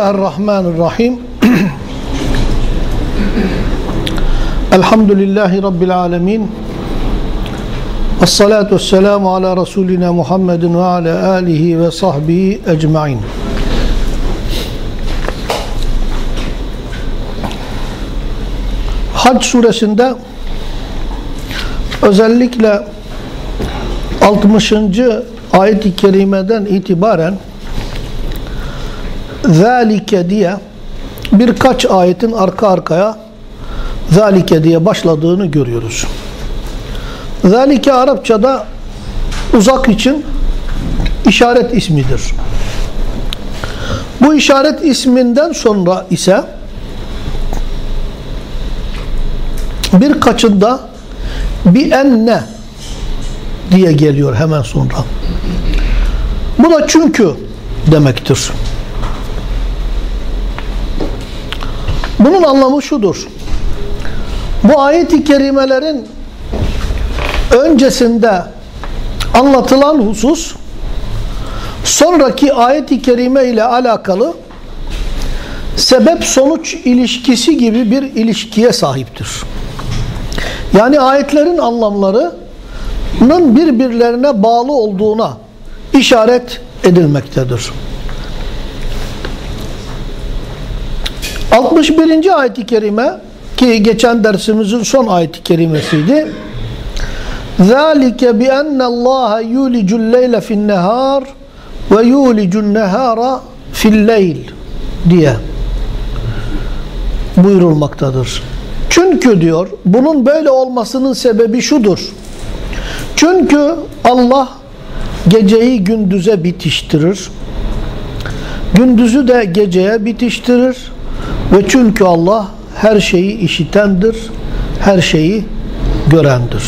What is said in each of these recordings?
Bismillahirrahmanirrahim. Elhamdülillahi Rabbil alemin. Esselatu vesselamu ala Resulina Muhammedin ve ala alihi ve sahbihi ecmain. Hac suresinde özellikle 60. ayet-i kerimeden itibaren zalike diye birkaç ayetin arka arkaya zalike diye başladığını görüyoruz. Zalike Arapçada uzak için işaret ismidir. Bu işaret isminden sonra ise birkaçında bi enne diye geliyor hemen sonra. Bu da çünkü demektir. Bunun anlamı şudur. Bu ayet-i kerimelerin öncesinde anlatılan husus sonraki ayet-i kerime ile alakalı sebep sonuç ilişkisi gibi bir ilişkiye sahiptir. Yani ayetlerin anlamlarının birbirlerine bağlı olduğuna işaret edilmektedir. 61. ayet-i kerime ki geçen dersimizin son ayet-i kerimesiydi. ذَٰلِكَ بِأَنَّ اللّٰهَ يُولِجُ اللَّيْلَ فِي النَّهَارِ وَيُولِجُ النَّهَارَ فِي اللَّيْلِ diye buyurulmaktadır. Çünkü diyor bunun böyle olmasının sebebi şudur. Çünkü Allah geceyi gündüze bitiştirir. Gündüzü de geceye bitiştirir. Ve çünkü Allah her şeyi işitendir, her şeyi görendir.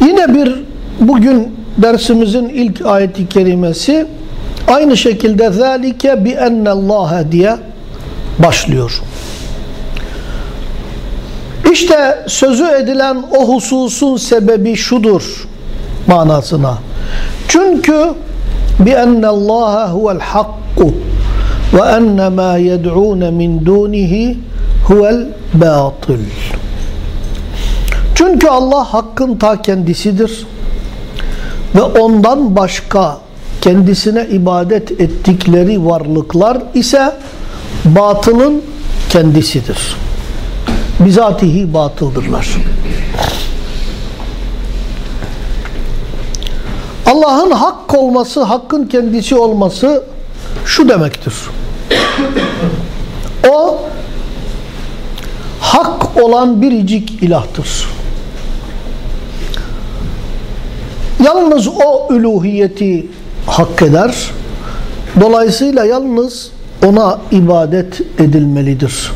Yine bir bugün dersimizin ilk ayeti kerimesi aynı şekilde zalike bi ennallâhe diye başlıyor. İşte sözü edilen o hususun sebebi şudur manasına. Çünkü bi ennallâhe huvel hakku ve enne ma yed'un min dunihi huvel batıl. Çünkü Allah hakkın ta kendisidir ve ondan başka kendisine ibadet ettikleri varlıklar ise batılın kendisidir. Bizatihi batıldırlar. Allah'ın hak olması, hakkın kendisi olması şu demektir. O hak olan biricik ilahtır. Yalnız o üluhiyeti hak eder. Dolayısıyla yalnız ona ibadet edilmelidir.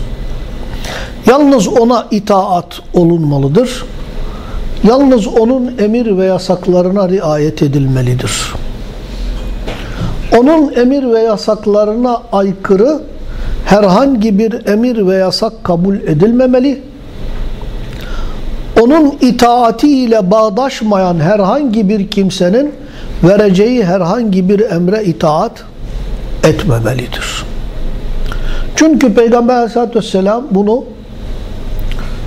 Yalnız ona itaat olunmalıdır. Yalnız onun emir ve yasaklarına riayet edilmelidir. Onun emir ve yasaklarına aykırı herhangi bir emir ve yasak kabul edilmemeli. Onun itaatiyle bağdaşmayan herhangi bir kimsenin vereceği herhangi bir emre itaat etmemelidir. Çünkü Peygamber aleyhissalatü vesselam bunu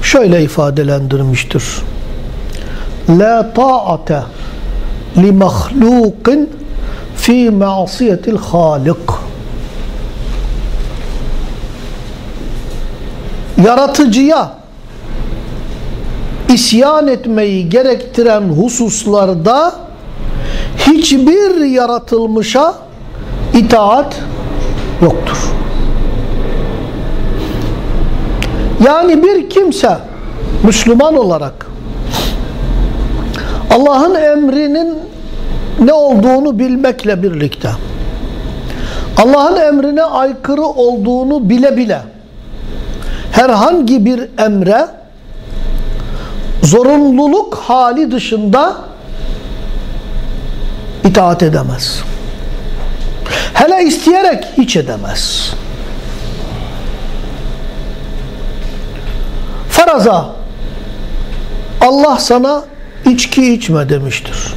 şöyle ifadelendirmiştir. La ta'ate li mahlukin fi ma'siyetil halik. Yaratıcıya isyan etmeyi gerektiren hususlarda hiçbir yaratılmışa itaat yoktur. Yani bir kimse Müslüman olarak Allah'ın emrinin ne olduğunu bilmekle birlikte Allah'ın emrine aykırı olduğunu bile bile herhangi bir emre zorunluluk hali dışında itaat edemez. Hele isteyerek hiç edemez. Faraza Allah sana içki içme demiştir.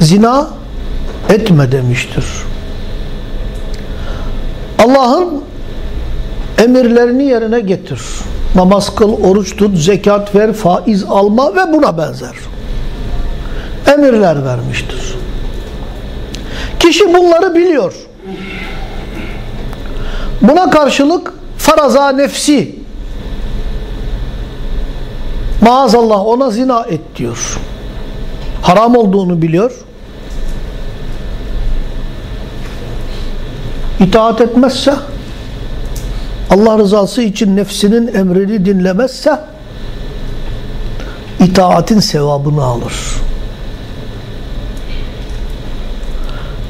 Zina etme demiştir. Allah'ın emirlerini yerine getir. Namaz kıl, oruç tut, zekat ver, faiz alma ve buna benzer. Emirler vermiştir. Kişi bunları biliyor. Buna karşılık faraza nefsi maazallah ona zina et diyor. Haram olduğunu biliyor. İtaat etmezse Allah rızası için nefsinin emrini dinlemezse itaatin sevabını alır.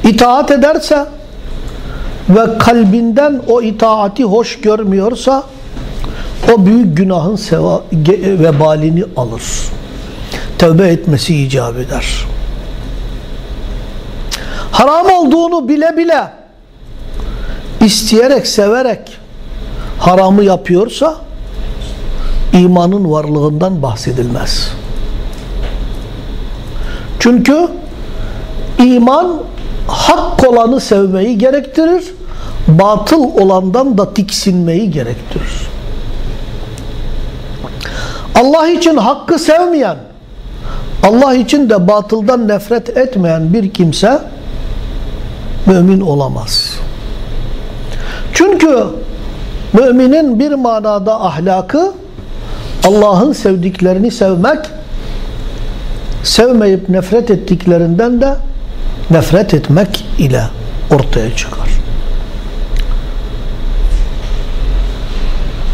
İtaat ederse ve kalbinden o itaati hoş görmüyorsa o büyük günahın seva, vebalini alır. Tövbe etmesi icap eder. Haram olduğunu bile bile isteyerek, severek haramı yapıyorsa imanın varlığından bahsedilmez. Çünkü iman hak olanı sevmeyi gerektirir, batıl olandan da tiksinmeyi gerektirir. Allah için hakkı sevmeyen, Allah için de batıldan nefret etmeyen bir kimse mümin olamaz. Çünkü Müminin bir manada ahlakı Allah'ın sevdiklerini sevmek, sevmeyip nefret ettiklerinden de nefret etmek ile ortaya çıkar.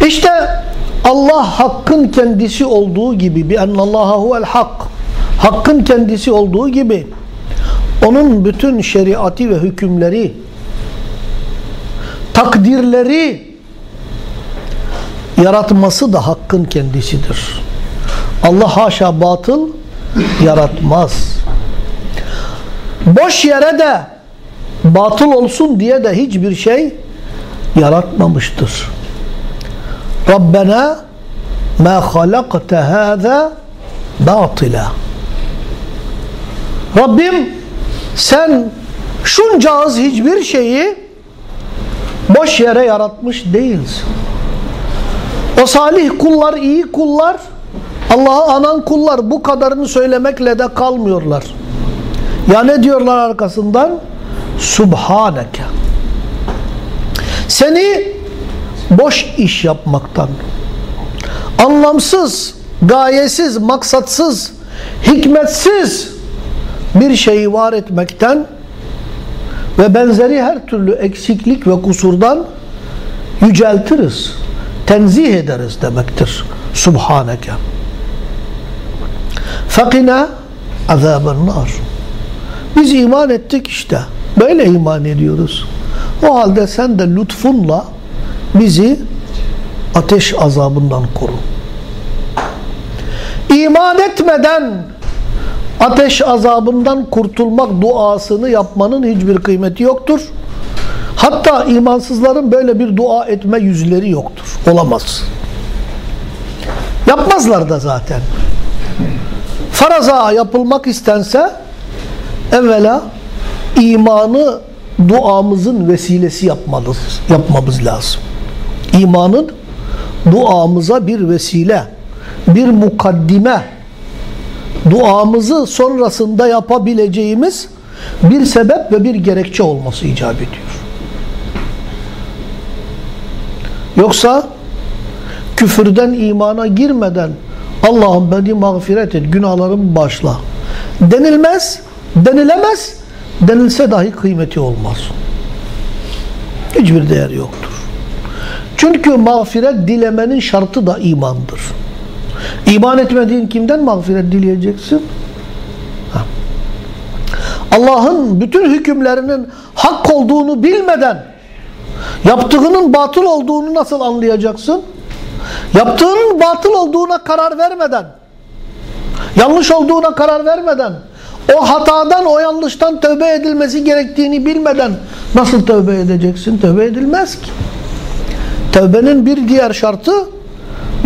İşte Allah hakkın kendisi olduğu gibi bi ennallaha huvel hak hakkın kendisi olduğu gibi onun bütün şeriatı ve hükümleri takdirleri yaratması da hakkın kendisidir. Allah haşa batıl yaratmaz. Boş yere de batıl olsun diye de hiçbir şey yaratmamıştır. Rabbena ma halakte hâzâ batila. Rabbim sen şuncağız hiçbir şeyi boş yere yaratmış değilsin. O salih kullar, iyi kullar, Allah'a anan kullar bu kadarını söylemekle de kalmıyorlar. Ya ne diyorlar arkasından? Subhaneke. Seni boş iş yapmaktan, anlamsız, gayesiz, maksatsız, hikmetsiz bir şeyi var etmekten ve benzeri her türlü eksiklik ve kusurdan yüceltiriz tenzih ederiz demektir. Subhaneke. Fakina azaben nar. Biz iman ettik işte. Böyle iman ediyoruz. O halde sen de lütfunla bizi ateş azabından koru. İman etmeden ateş azabından kurtulmak duasını yapmanın hiçbir kıymeti yoktur. Hatta imansızların böyle bir dua etme yüzleri yoktur. Olamaz. Yapmazlar da zaten. Faraza yapılmak istense evvela imanı duamızın vesilesi yapmalıyız, yapmamız lazım. İmanın duamıza bir vesile, bir mukaddime, duamızı sonrasında yapabileceğimiz bir sebep ve bir gerekçe olması icap ediyor. Yoksa küfürden imana girmeden Allah'ım beni mağfiret et, günahlarımı başla denilmez, denilemez, denilse dahi kıymeti olmaz. Hiçbir değer yoktur. Çünkü mağfiret dilemenin şartı da imandır. İman etmediğin kimden mağfiret dileyeceksin? Allah'ın bütün hükümlerinin hak olduğunu bilmeden Yaptığının batıl olduğunu nasıl anlayacaksın? Yaptığının batıl olduğuna karar vermeden, yanlış olduğuna karar vermeden, o hatadan, o yanlıştan tövbe edilmesi gerektiğini bilmeden nasıl tövbe edeceksin? Tövbe edilmez ki. Tövbenin bir diğer şartı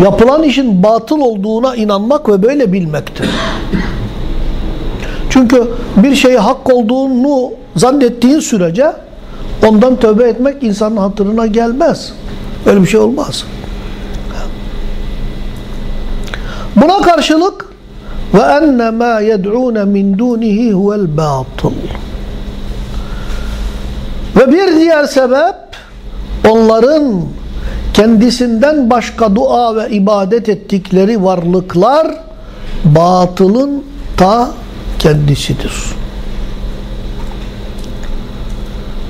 yapılan işin batıl olduğuna inanmak ve böyle bilmektir. Çünkü bir şeyi hak olduğunu zannettiğin sürece ondan tövbe etmek insanın hatırına gelmez. Öyle bir şey olmaz. Buna karşılık ve enne ma yed'un min dunihi huvel batıl. Ve bir diğer sebep onların kendisinden başka dua ve ibadet ettikleri varlıklar batılın ta kendisidir.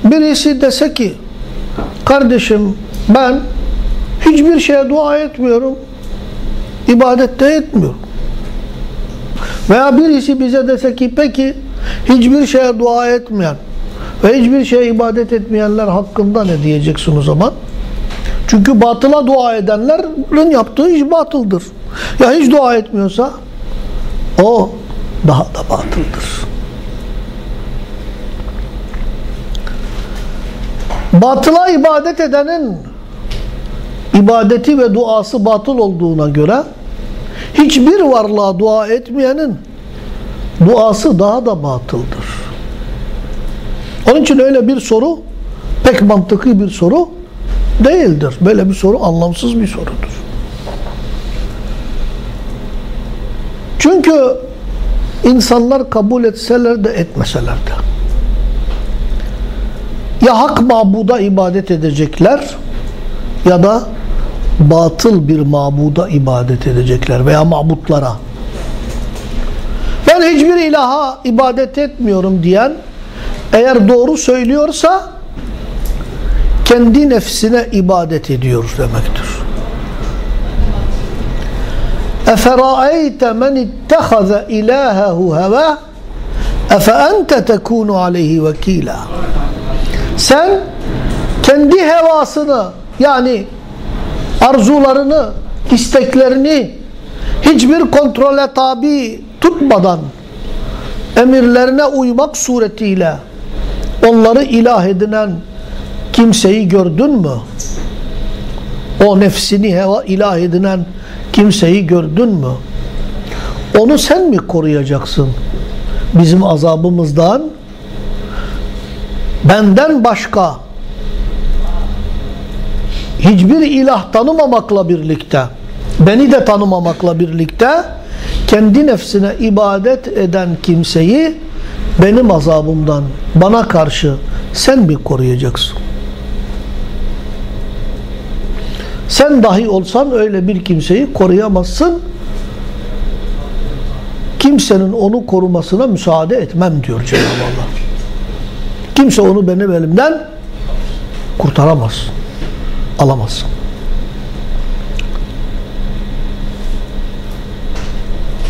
Birisi dese ki kardeşim ben hiçbir şeye dua etmiyorum ibadette etmiyorum. Veya birisi bize dese ki peki hiçbir şeye dua etmeyen ve hiçbir şeye ibadet etmeyenler hakkında ne diyeceksin o zaman? Çünkü batıla dua edenlerin yaptığı iş batıldır. Ya hiç dua etmiyorsa o daha da batıldır. Batıla ibadet edenin ibadeti ve duası batıl olduğuna göre hiçbir varlığa dua etmeyenin duası daha da batıldır. Onun için öyle bir soru pek mantıklı bir soru değildir. Böyle bir soru anlamsız bir sorudur. Çünkü insanlar kabul etseler de etmeseler de ya hak mabuda ibadet edecekler ya da batıl bir mabuda ibadet edecekler veya mabutlara. Ben hiçbir ilaha ibadet etmiyorum diyen eğer doğru söylüyorsa kendi nefsine ibadet ediyor demektir. اَفَرَأَيْتَ مَنِ اتَّخَذَ اِلَٰهَهُ هَوَى اَفَاَنْتَ تَكُونُ عَلَيْهِ وَك۪يلًا Sen kendi hevasını yani arzularını, isteklerini hiçbir kontrole tabi tutmadan emirlerine uymak suretiyle onları ilah edinen kimseyi gördün mü? O nefsini heva ilah edinen kimseyi gördün mü? Onu sen mi koruyacaksın? Bizim azabımızdan benden başka hiçbir ilah tanımamakla birlikte beni de tanımamakla birlikte kendi nefsine ibadet eden kimseyi benim azabımdan bana karşı sen mi koruyacaksın? Sen dahi olsan öyle bir kimseyi koruyamazsın. Kimsenin onu korumasına müsaade etmem diyor Cenab-ı Allah. Kimse onu benim elimden kurtaramaz. Alamaz.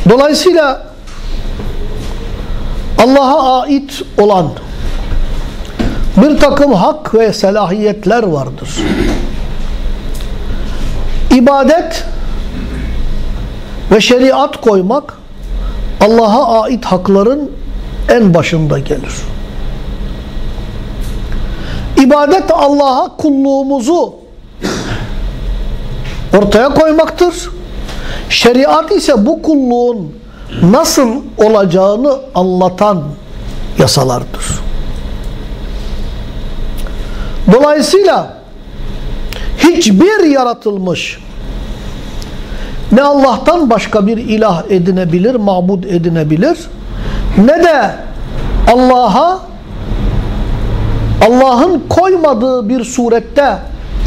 Dolayısıyla Allah'a ait olan bir takım hak ve selahiyetler vardır. İbadet ve şeriat koymak Allah'a ait hakların en başında gelir. İbadet Allah'a kulluğumuzu ortaya koymaktır. Şeriat ise bu kulluğun nasıl olacağını anlatan yasalardır. Dolayısıyla hiçbir yaratılmış ne Allah'tan başka bir ilah edinebilir, mabud edinebilir ne de Allah'a Allah'ın koymadığı bir surette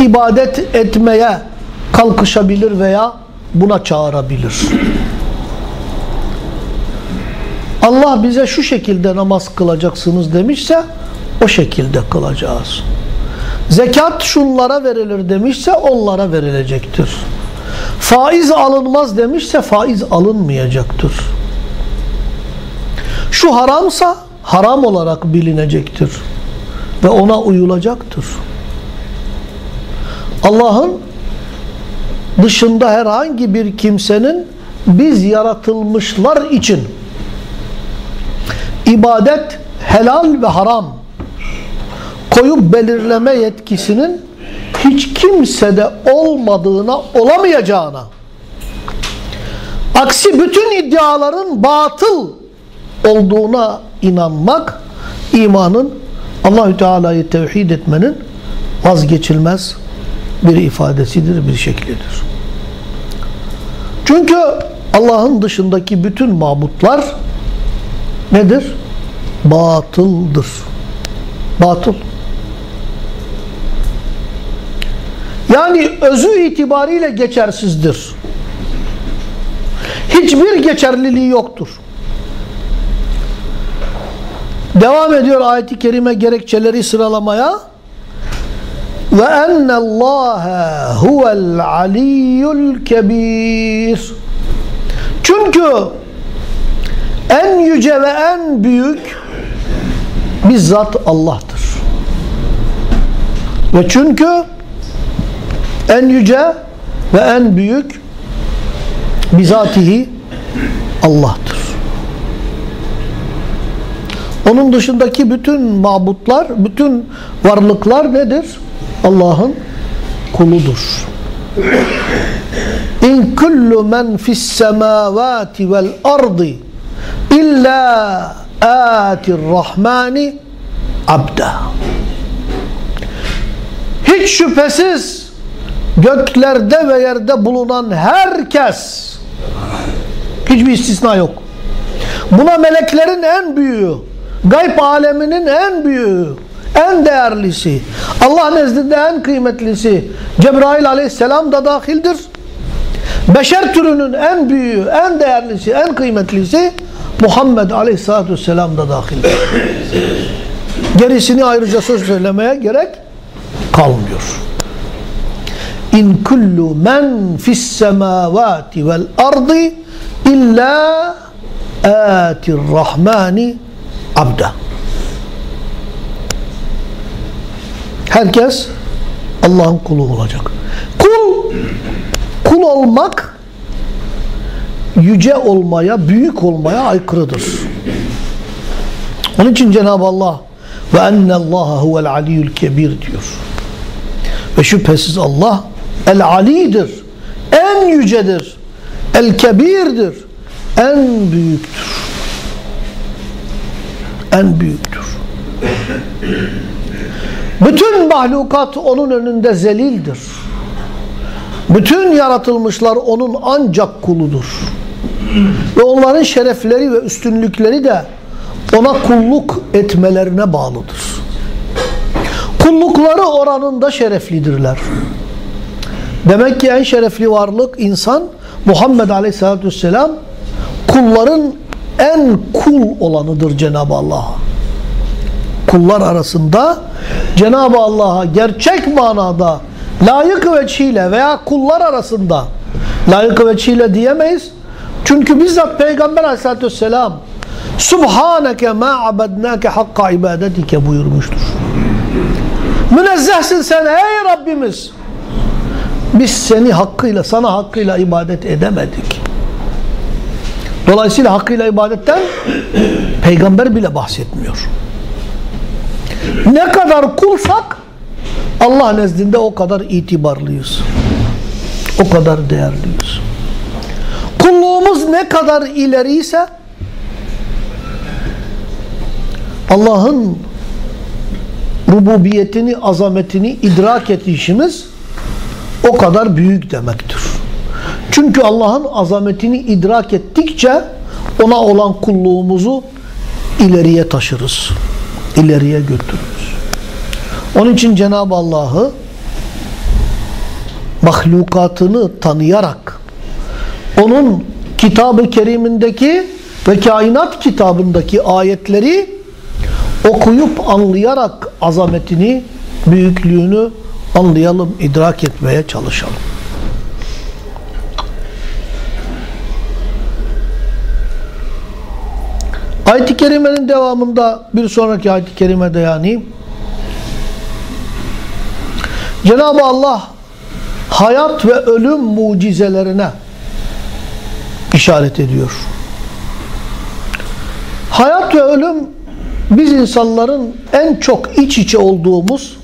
ibadet etmeye kalkışabilir veya buna çağırabilir. Allah bize şu şekilde namaz kılacaksınız demişse o şekilde kılacağız. Zekat şunlara verilir demişse onlara verilecektir. Faiz alınmaz demişse faiz alınmayacaktır. Şu haramsa haram olarak bilinecektir ve ona uyulacaktır. Allah'ın dışında herhangi bir kimsenin biz yaratılmışlar için ibadet helal ve haram koyup belirleme yetkisinin hiç kimsede olmadığına, olamayacağına aksi bütün iddiaların batıl olduğuna inanmak imanın Allahü Teala'yı tevhid etmenin vazgeçilmez bir ifadesidir, bir şeklidir. Çünkü Allah'ın dışındaki bütün mabutlar nedir? Batıldır. Batıl. Yani özü itibariyle geçersizdir. Hiçbir geçerliliği yoktur. Devam ediyor ayet-i kerime gerekçeleri sıralamaya. Ve ennallâhe huvel aliyyul kebir. Çünkü en yüce ve en büyük bizzat Allah'tır. Ve çünkü en yüce ve en büyük bizatihi Allah'tır. Onun dışındaki bütün mabutlar, bütün varlıklar nedir? Allah'ın kuludur. İn kullu men fis semavati vel ardi illa atir rahmani abda. Hiç şüphesiz göklerde ve yerde bulunan herkes hiçbir istisna yok. Buna meleklerin en büyüğü, gayb aleminin en büyüğü, en değerlisi, Allah nezdinde en kıymetlisi Cebrail aleyhisselam da dahildir. Beşer türünün en büyüğü, en değerlisi, en kıymetlisi Muhammed aleyhissalatü vesselam da dahildir. Gerisini ayrıca söz söylemeye gerek kalmıyor. İn kullu men fis semavati vel ardi illa atir rahmani abda. Herkes Allah'ın kulu olacak. Kul kul olmak yüce olmaya, büyük olmaya aykırıdır. Onun için Cenab-ı Allah ve ennallaha huvel aliyyul kebir diyor. Ve şüphesiz Allah el alidir. En yücedir. El kebirdir. En büyüktür. En büyüktür. Bütün mahlukat onun önünde zelildir. Bütün yaratılmışlar onun ancak kuludur. Ve onların şerefleri ve üstünlükleri de ona kulluk etmelerine bağlıdır. Kullukları oranında şereflidirler. Demek ki en şerefli varlık insan Muhammed Aleyhisselatü Vesselam kulların en kul olanıdır Cenab-ı Allah'a. Kullar arasında Cenab-ı Allah'a gerçek manada layık veçhiyle veya kullar arasında layık veçhiyle diyemeyiz. Çünkü bizzat Peygamber Aleyhisselatü Vesselam Subhaneke ma abednake hakka ibadetike buyurmuştur. Münezzehsin sen ey Rabbimiz. Biz seni hakkıyla, sana hakkıyla ibadet edemedik. Dolayısıyla hakkıyla ibadetten peygamber bile bahsetmiyor. Ne kadar kulsak Allah nezdinde o kadar itibarlıyız. O kadar değerliyiz. Kulluğumuz ne kadar ileriyse Allah'ın rububiyetini, azametini idrak edişimiz o kadar büyük demektir. Çünkü Allah'ın azametini idrak ettikçe ona olan kulluğumuzu ileriye taşırız. İleriye götürürüz. Onun için Cenab-ı Allah'ı mahlukatını tanıyarak onun kitabı kerimindeki ve kainat kitabındaki ayetleri okuyup anlayarak azametini, büyüklüğünü anlayalım, idrak etmeye çalışalım. Ayet-i Kerime'nin devamında bir sonraki ayet-i kerimede yani Cenab-ı Allah hayat ve ölüm mucizelerine işaret ediyor. Hayat ve ölüm biz insanların en çok iç içe olduğumuz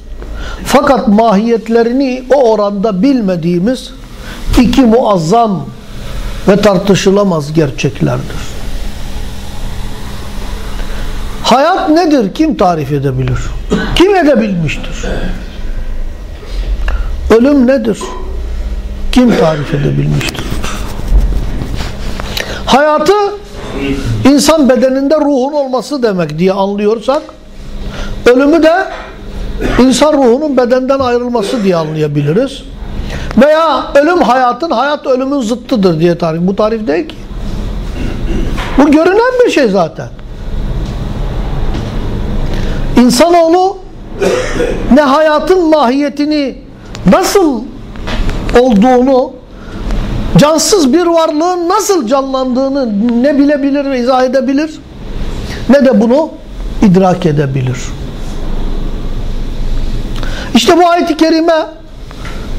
fakat mahiyetlerini o oranda bilmediğimiz iki muazzam ve tartışılamaz gerçeklerdir. Hayat nedir? Kim tarif edebilir? Kim edebilmiştir? Ölüm nedir? Kim tarif edebilmiştir? Hayatı insan bedeninde ruhun olması demek diye anlıyorsak ölümü de insan ruhunun bedenden ayrılması diye anlayabiliriz. Veya ölüm hayatın, hayat ölümün zıttıdır diye tarif. Bu tarif değil ki. Bu görünen bir şey zaten. İnsanoğlu ne hayatın mahiyetini nasıl olduğunu cansız bir varlığın nasıl canlandığını ne bilebilir ve izah edebilir ne de bunu idrak edebilir. İşte bu ayet-i kerime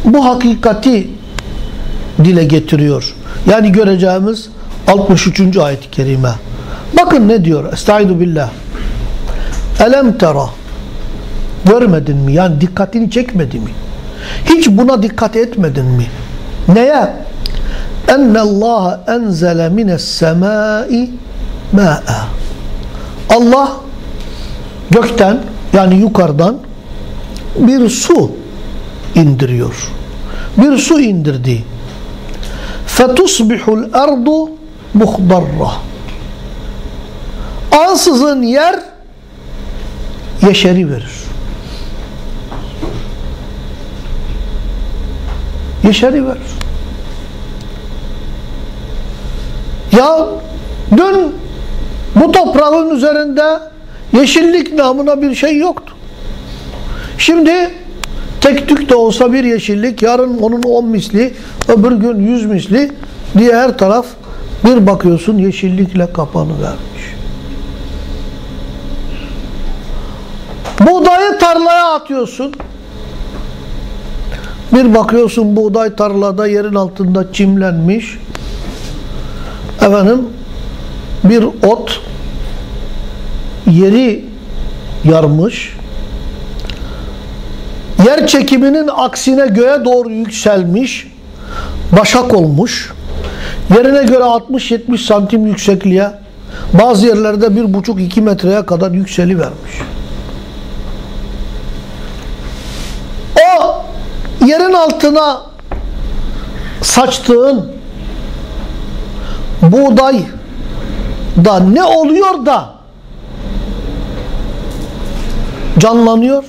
bu hakikati dile getiriyor. Yani göreceğimiz 63. ayet-i kerime. Bakın ne diyor? Estaizu billah. Elem tera. Görmedin mi? Yani dikkatini çekmedi mi? Hiç buna dikkat etmedin mi? Neye? Ennallaha enzele mines semai ma'a. Allah gökten yani yukarıdan bir su indiriyor. Bir su indirdi. فَتُصْبِحُ الْاَرْضُ مُخْضَرَّةً Ansızın yer yeşeri verir. Yeşeri verir. Ya dün bu toprağın üzerinde yeşillik namına bir şey yoktu. Şimdi tek tük de olsa bir yeşillik, yarın onun on misli, öbür gün yüz misli diye her taraf bir bakıyorsun yeşillikle kapanıvermiş. Buğdayı tarlaya atıyorsun. Bir bakıyorsun buğday tarlada yerin altında çimlenmiş. Efendim bir ot yeri yarmış. Yer çekiminin aksine göğe doğru yükselmiş. Başak olmuş. Yerine göre 60-70 santim yüksekliğe bazı yerlerde bir buçuk iki metreye kadar yükselivermiş. O yerin altına saçtığın buğday da ne oluyor da canlanıyor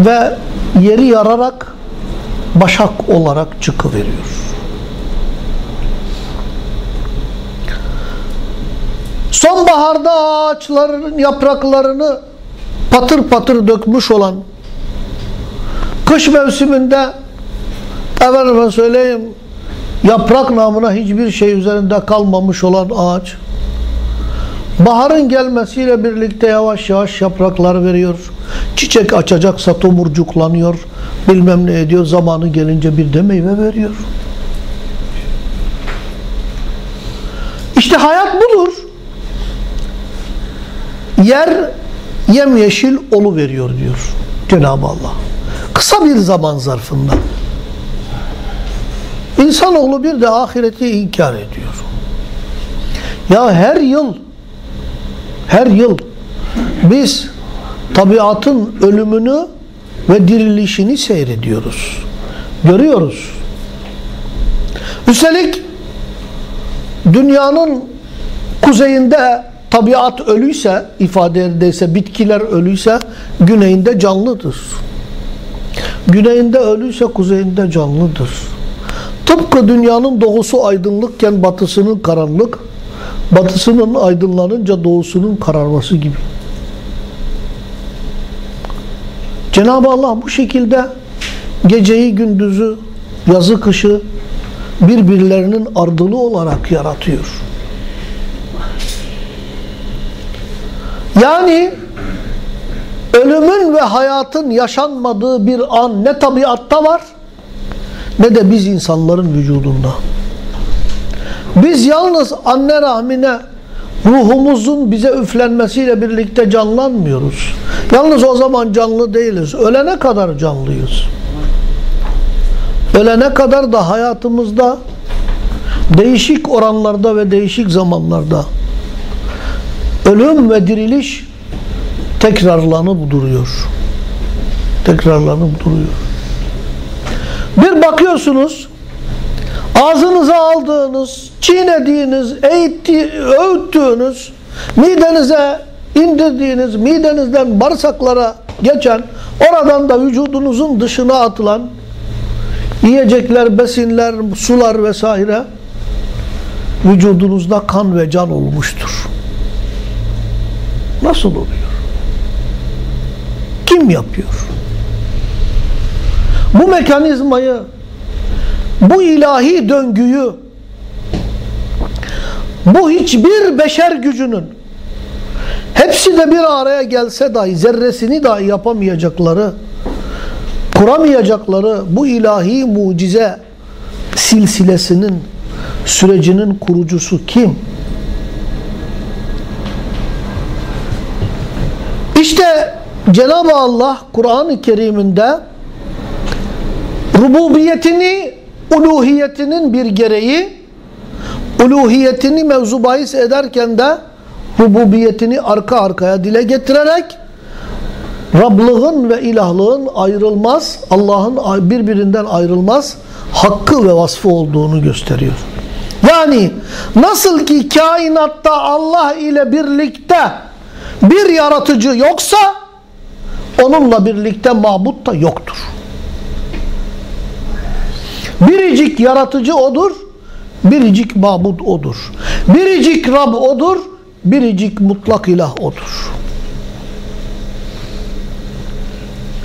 ve yeri yararak başak olarak çıkıveriyor. Sonbaharda ağaçların yapraklarını patır patır dökmüş olan kış mevsiminde efendime söyleyeyim yaprak namına hiçbir şey üzerinde kalmamış olan ağaç baharın gelmesiyle birlikte yavaş yavaş yapraklar veriyor. Çiçek açacaksa tomurcuklanıyor. Bilmem ne ediyor. Zamanı gelince bir de meyve veriyor. İşte hayat budur. Yer yemyeşil olu veriyor diyor Cenab-ı Allah. Kısa bir zaman zarfında. İnsanoğlu bir de ahireti inkar ediyor. Ya her yıl her yıl biz tabiatın ölümünü ve dirilişini seyrediyoruz. Görüyoruz. Üstelik dünyanın kuzeyinde tabiat ölüyse, ifade edilse bitkiler ölüyse güneyinde canlıdır. Güneyinde ölüyse kuzeyinde canlıdır. Tıpkı dünyanın doğusu aydınlıkken batısının karanlık, batısının aydınlanınca doğusunun kararması gibi. Cenab-ı Allah bu şekilde geceyi gündüzü, yazı kışı birbirlerinin ardılı olarak yaratıyor. Yani ölümün ve hayatın yaşanmadığı bir an ne tabiatta var ne de biz insanların vücudunda. Biz yalnız anne rahmine ruhumuzun bize üflenmesiyle birlikte canlanmıyoruz. Yalnız o zaman canlı değiliz. Ölene kadar canlıyız. Ölene kadar da hayatımızda değişik oranlarda ve değişik zamanlarda ölüm ve diriliş tekrarlanıp duruyor. Tekrarlanıp duruyor. Bir bakıyorsunuz ağzınıza aldığınız, çiğnediğiniz, eğitti, öğüttüğünüz, midenize indirdiğiniz, midenizden bağırsaklara geçen, oradan da vücudunuzun dışına atılan yiyecekler, besinler, sular vesaire vücudunuzda kan ve can olmuştur. Nasıl oluyor? Kim yapıyor? Bu mekanizmayı, bu ilahi döngüyü, bu hiçbir beşer gücünün hepsi de bir araya gelse dahi zerresini dahi yapamayacakları, kuramayacakları bu ilahi mucize silsilesinin, sürecinin kurucusu kim? İşte Cenab-ı Allah Kur'an-ı Kerim'inde rububiyetini, uluhiyetinin bir gereği, uluhiyetini mevzu ederken de rububiyetini arka arkaya dile getirerek Rablığın ve ilahlığın ayrılmaz, Allah'ın birbirinden ayrılmaz hakkı ve vasfı olduğunu gösteriyor. Yani nasıl ki kainatta Allah ile birlikte bir yaratıcı yoksa onunla birlikte mabut da yoktur. Biricik yaratıcı odur, biricik mabut odur. Biricik Rab odur, biricik mutlak ilah odur.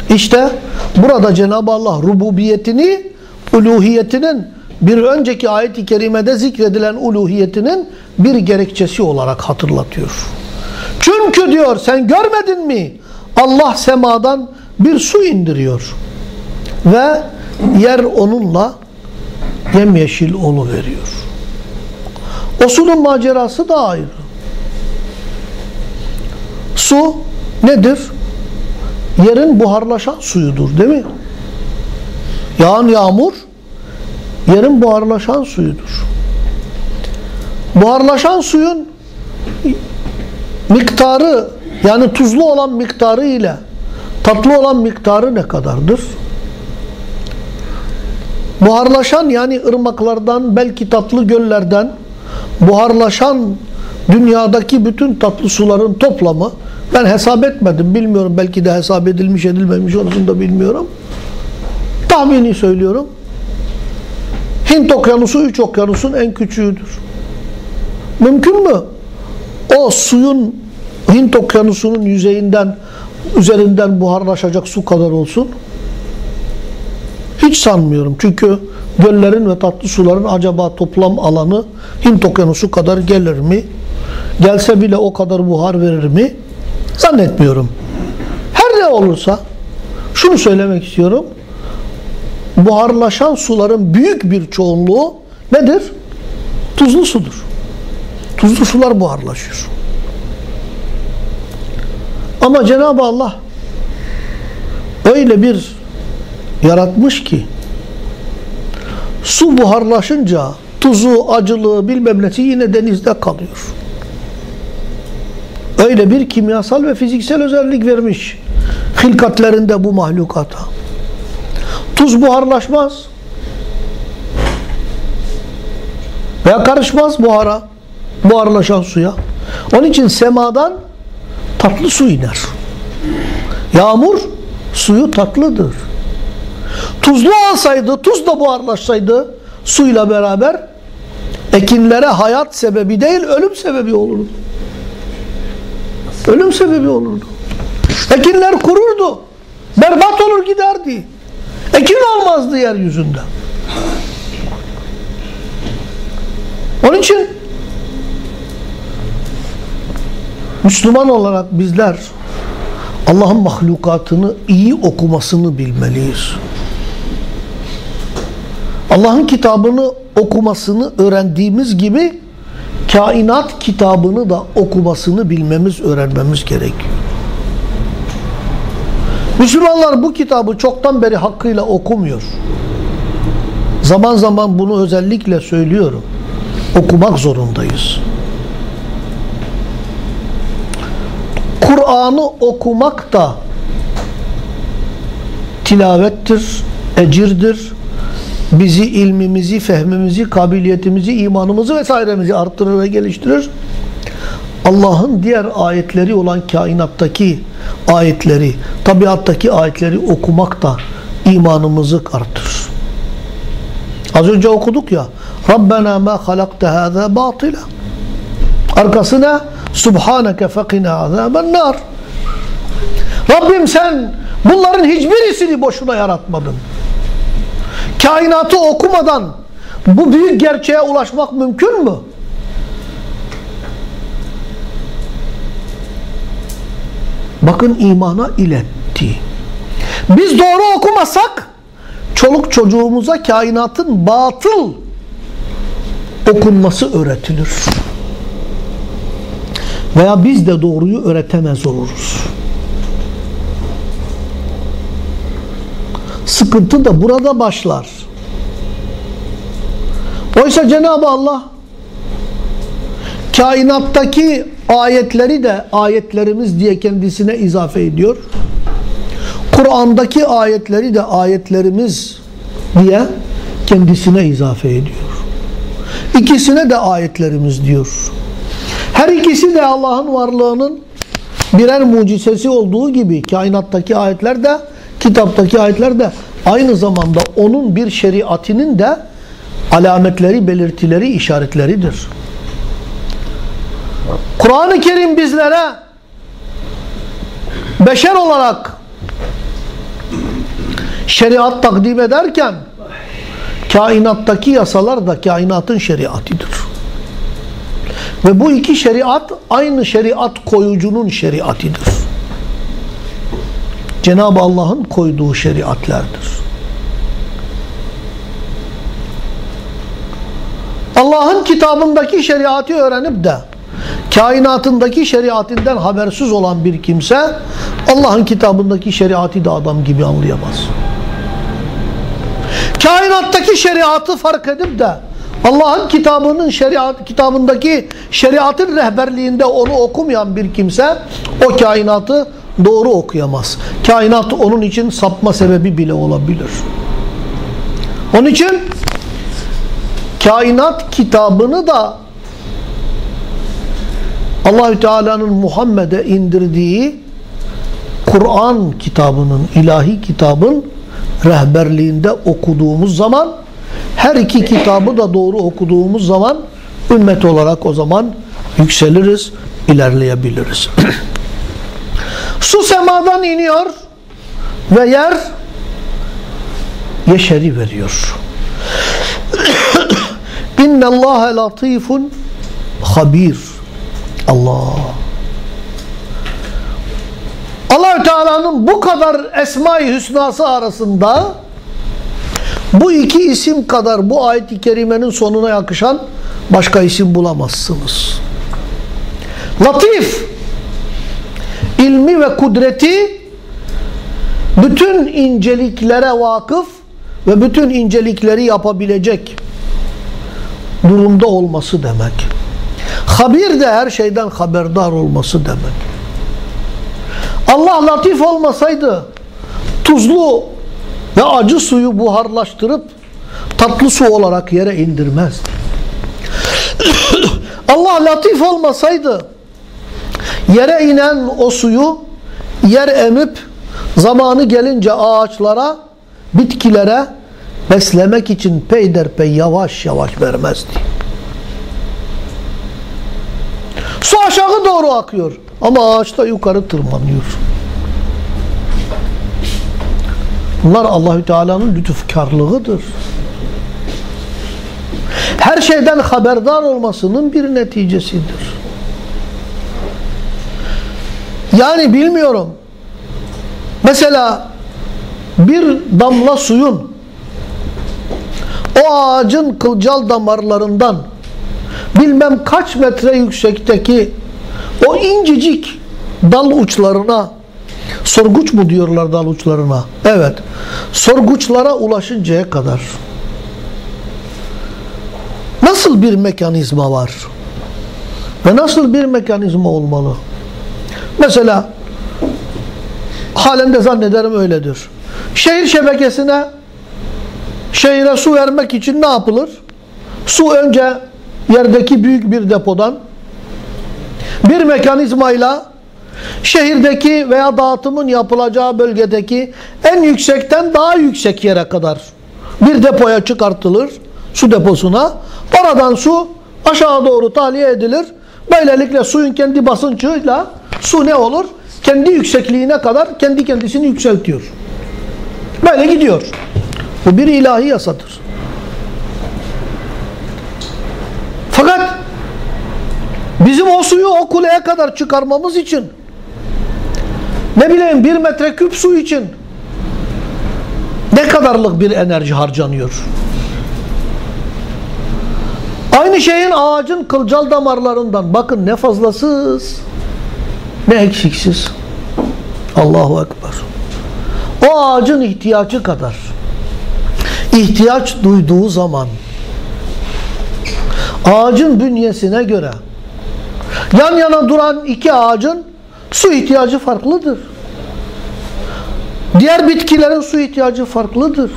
İşte burada Cenab-ı Allah rububiyetini, uluhiyetinin bir önceki ayet-i kerimede zikredilen uluhiyetinin bir gerekçesi olarak hatırlatıyor. Çünkü diyor sen görmedin mi? Allah semadan bir su indiriyor. Ve yer onunla yemyeşil olu veriyor. O sunun macerası da ayrı. Su nedir? Yerin buharlaşan suyudur değil mi? Yağan yağmur yerin buharlaşan suyudur. Buharlaşan suyun miktarı yani tuzlu olan miktarı ile tatlı olan miktarı ne kadardır? Buharlaşan yani ırmaklardan belki tatlı göllerden buharlaşan dünyadaki bütün tatlı suların toplamı ben hesap etmedim bilmiyorum belki de hesap edilmiş edilmemiş onu da bilmiyorum. Tahmini söylüyorum. Hint okyanusu üç okyanusun en küçüğüdür. Mümkün mü? O suyun Hint okyanusunun yüzeyinden üzerinden buharlaşacak su kadar olsun. Hiç sanmıyorum. Çünkü göllerin ve tatlı suların acaba toplam alanı Hint okyanusu kadar gelir mi? Gelse bile o kadar buhar verir mi? Zannetmiyorum. Her ne olursa şunu söylemek istiyorum. Buharlaşan suların büyük bir çoğunluğu nedir? Tuzlu sudur. Tuzlu sular buharlaşıyor. Ama Cenab-ı Allah öyle bir yaratmış ki su buharlaşınca tuzu, acılığı bilmem nesi yine denizde kalıyor. Öyle bir kimyasal ve fiziksel özellik vermiş hilkatlerinde bu mahlukata. Tuz buharlaşmaz. Veya karışmaz buhara. Buharlaşan suya. Onun için semadan tatlı su iner. Yağmur suyu tatlıdır. Tuzlu alsaydı, tuz da buharlaşsaydı suyla beraber ekinlere hayat sebebi değil ölüm sebebi olurdu. Ölüm sebebi olurdu. Ekinler kururdu. Berbat olur giderdi. Ekin olmazdı yeryüzünde. Onun için Müslüman olarak bizler Allah'ın mahlukatını iyi okumasını bilmeliyiz. Allah'ın kitabını okumasını öğrendiğimiz gibi kainat kitabını da okumasını bilmemiz, öğrenmemiz gerekiyor. Müslümanlar bu kitabı çoktan beri hakkıyla okumuyor. Zaman zaman bunu özellikle söylüyorum. Okumak zorundayız. Kur'an'ı okumak da tilavettir, ecirdir. Bizi, ilmimizi, fehmimizi, kabiliyetimizi, imanımızı vesairemizi arttırır ve geliştirir. Allah'ın diğer ayetleri olan kainattaki ayetleri, tabiattaki ayetleri okumak da imanımızı artırır. Az önce okuduk ya Rabbena ma halakte hâzâ batila Arkasına Subhaneke fekina azâben nar Rabbim sen bunların hiçbirisini boşuna yaratmadın. Kainatı okumadan bu büyük gerçeğe ulaşmak mümkün mü? Bakın imana iletti. Biz doğru okumasak çoluk çocuğumuza kainatın batıl okunması öğretilir. Veya biz de doğruyu öğretemez oluruz. Sıkıntı da burada başlar. Oysa Cenab-ı Allah kainattaki ayetleri de ayetlerimiz diye kendisine izafe ediyor. Kur'an'daki ayetleri de ayetlerimiz diye kendisine izafe ediyor. İkisine de ayetlerimiz diyor. Her ikisi de Allah'ın varlığının birer mucizesi olduğu gibi kainattaki ayetler de kitaptaki ayetler de aynı zamanda onun bir şeriatinin de alametleri, belirtileri, işaretleridir. Kur'an-ı Kerim bizlere beşer olarak şeriat takdim ederken kainattaki yasalar da kainatın şeriatıdır. Ve bu iki şeriat aynı şeriat koyucunun şeriatıdır. Cenab-ı Allah'ın koyduğu şeriatlerdir. Allah'ın kitabındaki şeriatı öğrenip de kainatındaki şeriatinden habersiz olan bir kimse Allah'ın kitabındaki şeriatı da adam gibi anlayamaz. Kainattaki şeriatı fark edip de Allah'ın kitabının şeriat kitabındaki şeriatın rehberliğinde onu okumayan bir kimse o kainatı doğru okuyamaz. Kainat onun için sapma sebebi bile olabilir. Onun için kainat kitabını da Allahü Teala'nın Muhammed'e indirdiği Kur'an kitabının, ilahi kitabın rehberliğinde okuduğumuz zaman her iki kitabı da doğru okuduğumuz zaman ümmet olarak o zaman yükseliriz, ilerleyebiliriz. Su semadan iniyor ve yer yeşeri veriyor. İnne Allahe latifun habir. Allah. Allahü Teala'nın bu kadar esma-i hüsnası arasında bu iki isim kadar bu ayet-i kerimenin sonuna yakışan başka isim bulamazsınız. Latif ilmi ve kudreti bütün inceliklere vakıf ve bütün incelikleri yapabilecek durumda olması demek. Habir de her şeyden haberdar olması demek. Allah latif olmasaydı tuzlu ve acı suyu buharlaştırıp tatlı su olarak yere indirmezdi. Allah latif olmasaydı yere inen o suyu yer emip zamanı gelince ağaçlara, bitkilere beslemek için peyderpey yavaş yavaş vermezdi. Su aşağı doğru akıyor ama ağaçta yukarı tırmanıyor. Bunlar Allahü Teala'nın lütufkarlığıdır. Her şeyden haberdar olmasının bir neticesidir. Yani bilmiyorum. Mesela bir damla suyun o ağacın kılcal damarlarından bilmem kaç metre yüksekteki o incecik dal uçlarına sorguç mu diyorlar dal uçlarına? Evet. Sorguçlara ulaşıncaya kadar nasıl bir mekanizma var? Ve nasıl bir mekanizma olmalı? Mesela halen de zannederim öyledir. Şehir şebekesine şehire su vermek için ne yapılır? Su önce yerdeki büyük bir depodan bir mekanizmayla şehirdeki veya dağıtımın yapılacağı bölgedeki en yüksekten daha yüksek yere kadar bir depoya çıkartılır. Su deposuna. Oradan su aşağı doğru tahliye edilir. Böylelikle suyun kendi basıncıyla su ne olur? Kendi yüksekliğine kadar kendi kendisini yükseltiyor. Böyle gidiyor. Bu bir ilahi yasadır. Fakat bizim o suyu o kuleye kadar çıkarmamız için ne bileyim bir metreküp su için ne kadarlık bir enerji harcanıyor? Aynı şeyin ağacın kılcal damarlarından bakın ne fazlasız ne eksiksiz. Allahu Ekber. O ağacın ihtiyacı kadar ihtiyaç duyduğu zaman ağacın bünyesine göre yan yana duran iki ağacın su ihtiyacı farklıdır. Diğer bitkilerin su ihtiyacı farklıdır.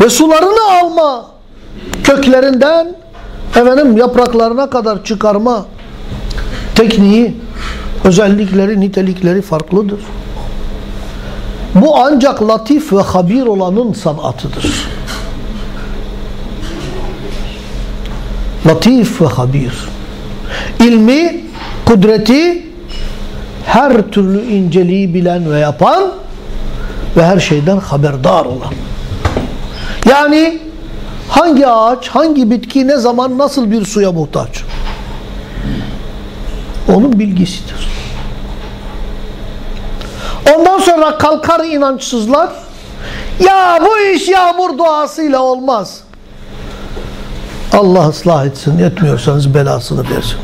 Ve sularını alma köklerinden efendim yapraklarına kadar çıkarma tekniği, özellikleri, nitelikleri farklıdır. Bu ancak latif ve habir olanın sanatıdır. Latif ve habir. İlmi, kudreti her türlü inceliği bilen ve yapan ve her şeyden haberdar olan. Yani hangi ağaç, hangi bitki ne zaman nasıl bir suya muhtaç? Onun bilgisidir. Ondan sonra kalkar inançsızlar. Ya bu iş yağmur duasıyla olmaz. Allah ıslah etsin. Etmiyorsanız belasını versin.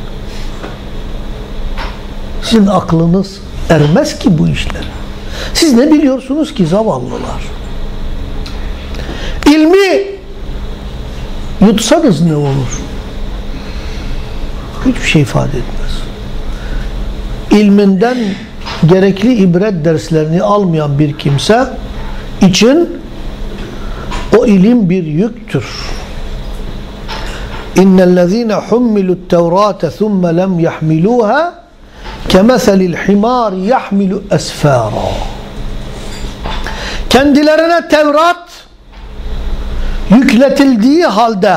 Sizin aklınız ermez ki bu işler. Siz ne biliyorsunuz ki zavallılar? İlmi yutsanız ne olur? Hiçbir şey ifade etmez. İlminden gerekli ibret derslerini almayan bir kimse için o ilim bir yüktür. İnnellezîne hummilut tevrâte thumme lem yahmilûhâ kemeselil himâr yahmilu esfârâ Kendilerine Tevrat yükletildiği halde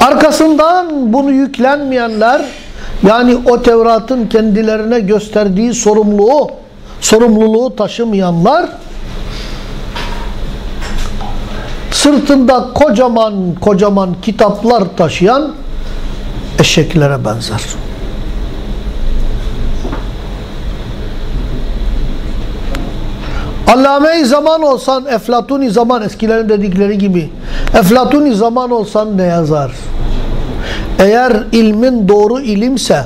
arkasından bunu yüklenmeyenler yani o Tevrat'ın kendilerine gösterdiği sorumluluğu sorumluluğu taşımayanlar sırtında kocaman kocaman kitaplar taşıyan eşeklere benzer. Allame-i zaman olsan, Eflatuni zaman eskilerin dedikleri gibi Eflatuni zaman olsan ne yazar? Eğer ilmin doğru ilimse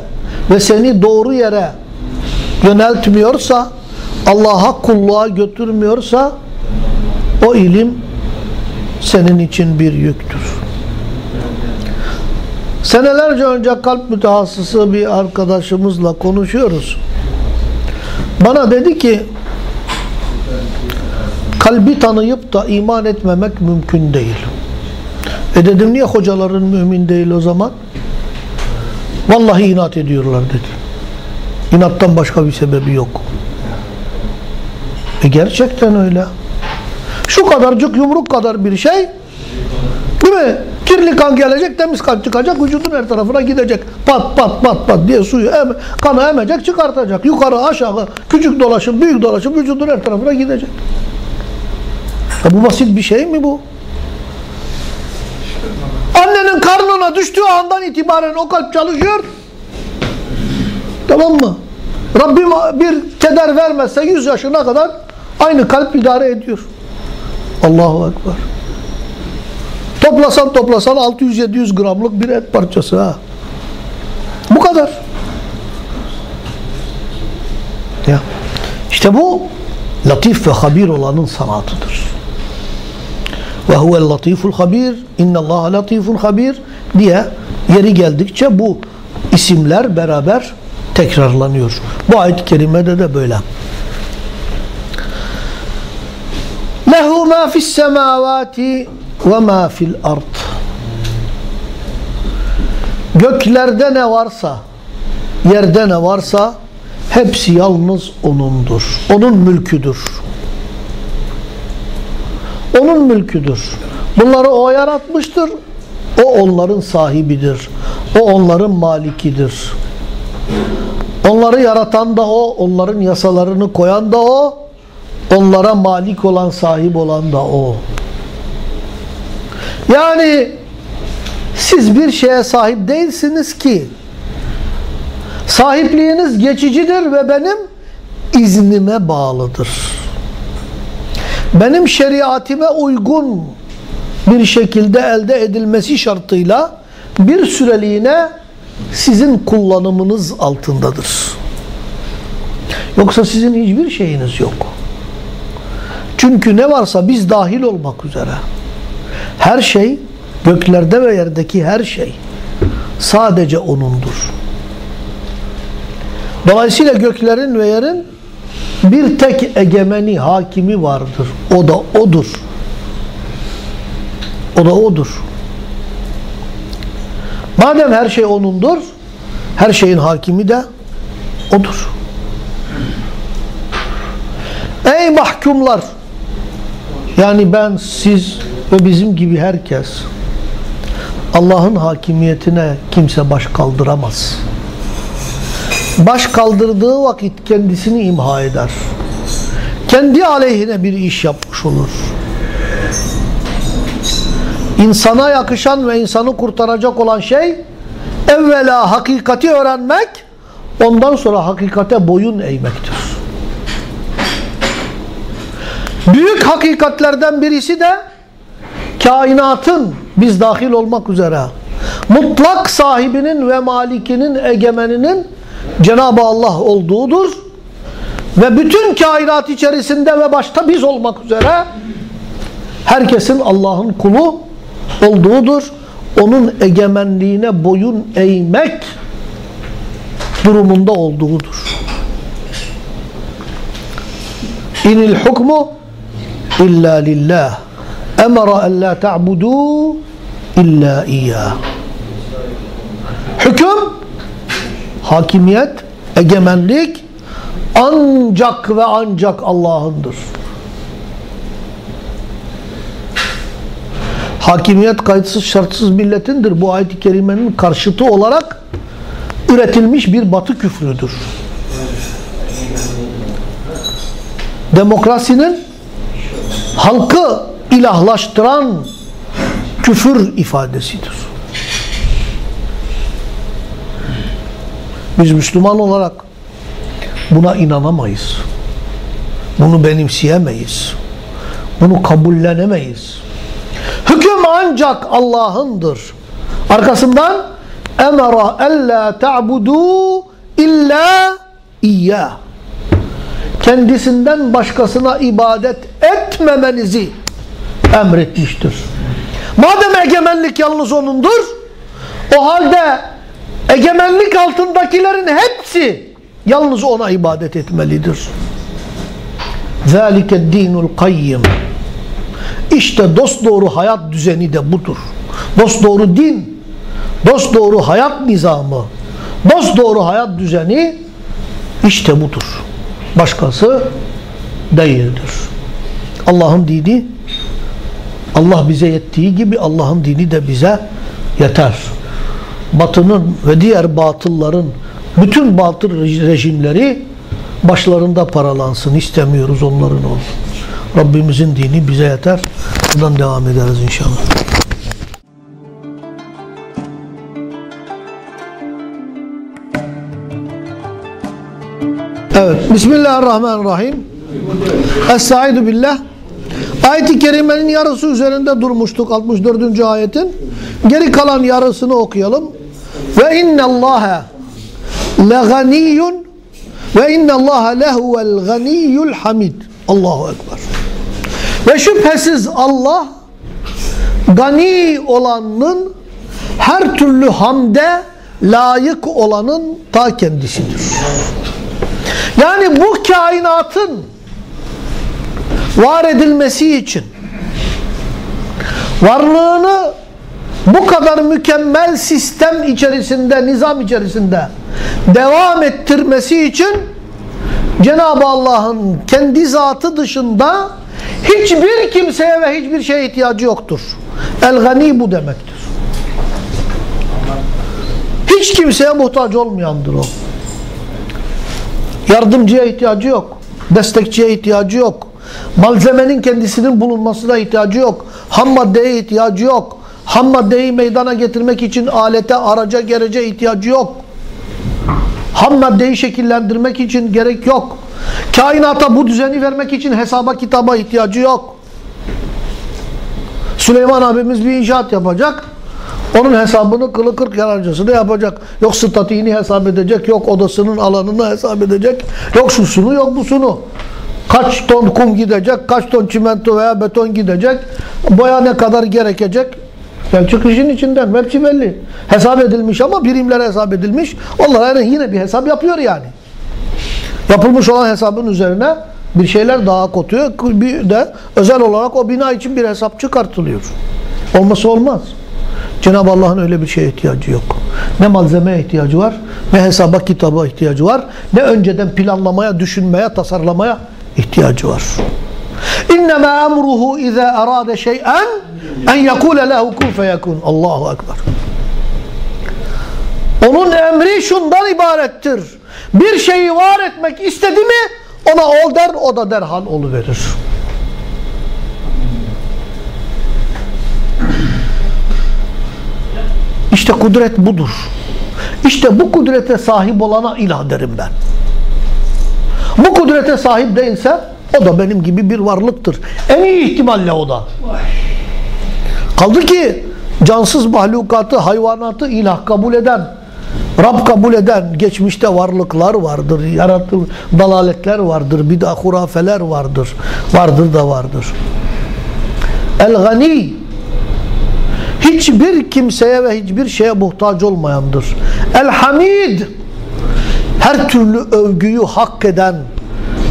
ve seni doğru yere yöneltmiyorsa, Allah'a kulluğa götürmüyorsa o ilim senin için bir yüktür. Senelerce önce kalp mütehassısı bir arkadaşımızla konuşuyoruz. Bana dedi ki kalbi tanıyıp da iman etmemek mümkün değil. E dedim niye hocaların mümin değil o zaman? Vallahi inat ediyorlar dedi. İnattan başka bir sebebi yok. E gerçekten öyle. Şu kadarcık yumruk kadar bir şey değil mi? Kirli kan gelecek, temiz kan çıkacak, vücudun her tarafına gidecek. Pat pat pat pat diye suyu em, kanı emecek, çıkartacak. Yukarı aşağı, küçük dolaşım, büyük dolaşım vücudun her tarafına gidecek. Ya bu basit bir şey mi bu? Karnına düştüğü andan itibaren o kalp çalışıyor. Tamam mı? Rabbim bir keder vermezse 100 yaşına kadar aynı kalp idare ediyor. Allahu Ekber. Toplasan toplasan 600-700 gramlık bir et parçası ha. Bu kadar. Ya. İşte bu latif ve habir olanın sanatıdır. Ve huvel latiful habir innallaha latiful habir diye yeri geldikçe bu isimler beraber tekrarlanıyor. Bu ayet-i kerimede de böyle. Lehu ma fis semavati ve ma fil ard. Göklerde ne varsa, yerde ne varsa hepsi yalnız O'nundur. O'nun mülküdür. O'nun mülküdür. Bunları O yaratmıştır. O onların sahibidir. O onların malikidir. Onları yaratan da O, onların yasalarını koyan da O, onlara malik olan, sahip olan da O. Yani siz bir şeye sahip değilsiniz ki sahipliğiniz geçicidir ve benim iznime bağlıdır. Benim şeriatime uygun bir şekilde elde edilmesi şartıyla bir süreliğine sizin kullanımınız altındadır. Yoksa sizin hiçbir şeyiniz yok. Çünkü ne varsa biz dahil olmak üzere her şey göklerde ve yerdeki her şey sadece O'nundur. Dolayısıyla göklerin ve yerin bir tek egemeni, hakimi vardır. O da O'dur. O da O'dur. Madem her şey O'nundur, her şeyin hakimi de O'dur. Ey mahkumlar! Yani ben, siz ve bizim gibi herkes Allah'ın hakimiyetine kimse baş kaldıramaz. Baş kaldırdığı vakit kendisini imha eder. Kendi aleyhine bir iş yapmış olur. İnsana yakışan ve insanı kurtaracak olan şey evvela hakikati öğrenmek ondan sonra hakikate boyun eğmektir. Büyük hakikatlerden birisi de kainatın biz dahil olmak üzere mutlak sahibinin ve malikinin egemeninin Cenab-ı Allah olduğudur. Ve bütün kainat içerisinde ve başta biz olmak üzere herkesin Allah'ın kulu olduğudur. Onun egemenliğine boyun eğmek durumunda olduğudur. İnil hukmu illa lillah. Emara en la ta'budu illa iyyah. Hüküm, hakimiyet, egemenlik ancak ve ancak Allah'ındır. Hakimiyet kayıtsız şartsız milletindir. Bu ayet-i kerimenin karşıtı olarak üretilmiş bir batı küfrüdür. Demokrasinin halkı ilahlaştıran küfür ifadesidir. Biz Müslüman olarak buna inanamayız. Bunu benimseyemeyiz. Bunu kabullenemeyiz. Hüküm ancak Allah'ındır. Arkasından emara ella ta'budu illa iyyah. Kendisinden başkasına ibadet etmemenizi emretmiştir. Madem egemenlik yalnız O'nundur, o halde egemenlik altındakilerin hepsi yalnız O'na ibadet etmelidir. ذَٰلِكَ الدِّينُ الْقَيِّمِ İşte dosdoğru hayat düzeni de budur. Dosdoğru din, dosdoğru hayat nizamı, dosdoğru hayat düzeni işte budur. Başkası değildir. Allah'ın dini Allah bize yettiği gibi Allah'ın dini de bize yeter. Batının ve diğer batılların bütün batıl rejimleri başlarında paralansın. istemiyoruz onların olsun. Rabbimizin dini bize yeter. Buradan devam ederiz inşallah. Evet. Bismillahirrahmanirrahim. Estaizu billah. Ayet-i Kerime'nin yarısı üzerinde durmuştuk 64. ayetin. Geri kalan yarısını okuyalım. Ve innallâhe leganiyyun ve innallâhe lehuvel ganiyyul hamid. Allahu Ekber. Ve şüphesiz Allah gani olanın her türlü hamde layık olanın ta kendisidir. Yani bu kainatın var edilmesi için varlığını bu kadar mükemmel sistem içerisinde, nizam içerisinde devam ettirmesi için Cenab-ı Allah'ın kendi zatı dışında hiçbir kimseye ve hiçbir şeye ihtiyacı yoktur. El-gani bu demektir. Hiç kimseye muhtaç olmayandır o. Yardımcıya ihtiyacı yok. Destekçiye ihtiyacı yok. Malzemenin kendisinin bulunmasına ihtiyacı yok. Ham maddeye ihtiyacı yok. Ham maddeyi meydana getirmek için alete, araca, gerece ihtiyacı yok. Ham maddeyi şekillendirmek için gerek yok. Kainata bu düzeni vermek için hesaba kitaba ihtiyacı yok. Süleyman abimiz bir inşaat yapacak. Onun hesabını kılı kırk yararcasını yapacak. Yok statiğini hesap edecek. Yok odasının alanını hesap edecek. Yok şusunu yok busunu. Kaç ton kum gidecek. Kaç ton çimento veya beton gidecek. Boya ne kadar gerekecek. Yani çıkışın içinden. Hepsi belli. Hesap edilmiş ama birimlere hesap edilmiş. Onlar yani yine bir hesap yapıyor yani. Yapılmış olan hesabın üzerine bir şeyler daha kotuyor. Bir de özel olarak o bina için bir hesap çıkartılıyor. Olması olmaz. Cenab-ı Allah'ın öyle bir şeye ihtiyacı yok. Ne malzemeye ihtiyacı var, ne hesaba kitaba ihtiyacı var, ne önceden planlamaya, düşünmeye, tasarlamaya ihtiyacı var. İnnemâ emruhu izâ arâde şey'en en yekûle lehu kun feyekûn. Allahu Ekber. Onun emri şundan ibarettir. Bir şeyi var etmek istedi mi ona ol der, o da derhal oluverir. İşte kudret budur. İşte bu kudrete sahip olana ilah derim ben. Bu kudrete sahip değilse o da benim gibi bir varlıktır. En iyi ihtimalle o da. Kaldı ki cansız mahlukatı, hayvanatı ilah kabul eden, Rab kabul eden geçmişte varlıklar vardır, yaratıl dalaletler vardır, bir daha hurafeler vardır. Vardır da vardır. El-Gani hiçbir kimseye ve hiçbir şeye muhtaç olmayandır. El-Hamid her türlü övgüyü hak eden,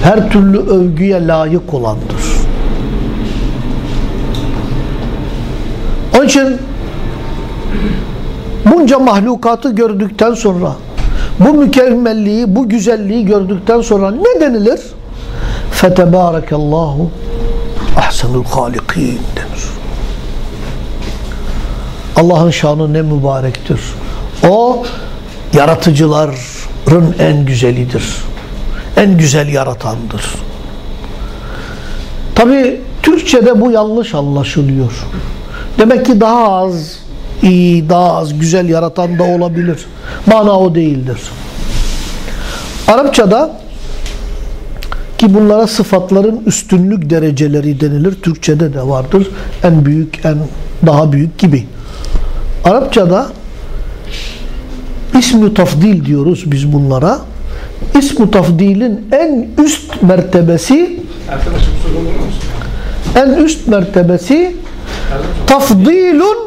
her türlü övgüye layık olandır. Onun için bunca mahlukatı gördükten sonra bu mükemmelliği, bu güzelliği gördükten sonra ne denilir? Fetebârekallahu ahsenul halikîn denir. Allah'ın şanı ne mübarektir. O yaratıcıların en güzelidir. En güzel yaratandır. Tabi Türkçe'de bu yanlış anlaşılıyor. Demek ki daha az iyi, daha az güzel yaratan da olabilir. Mana o değildir. Arapçada ki bunlara sıfatların üstünlük dereceleri denilir. Türkçede de vardır. En büyük, en daha büyük gibi. Arapçada ismi tafdil diyoruz biz bunlara. İsmi tafdilin en üst mertebesi en üst mertebesi tafdilun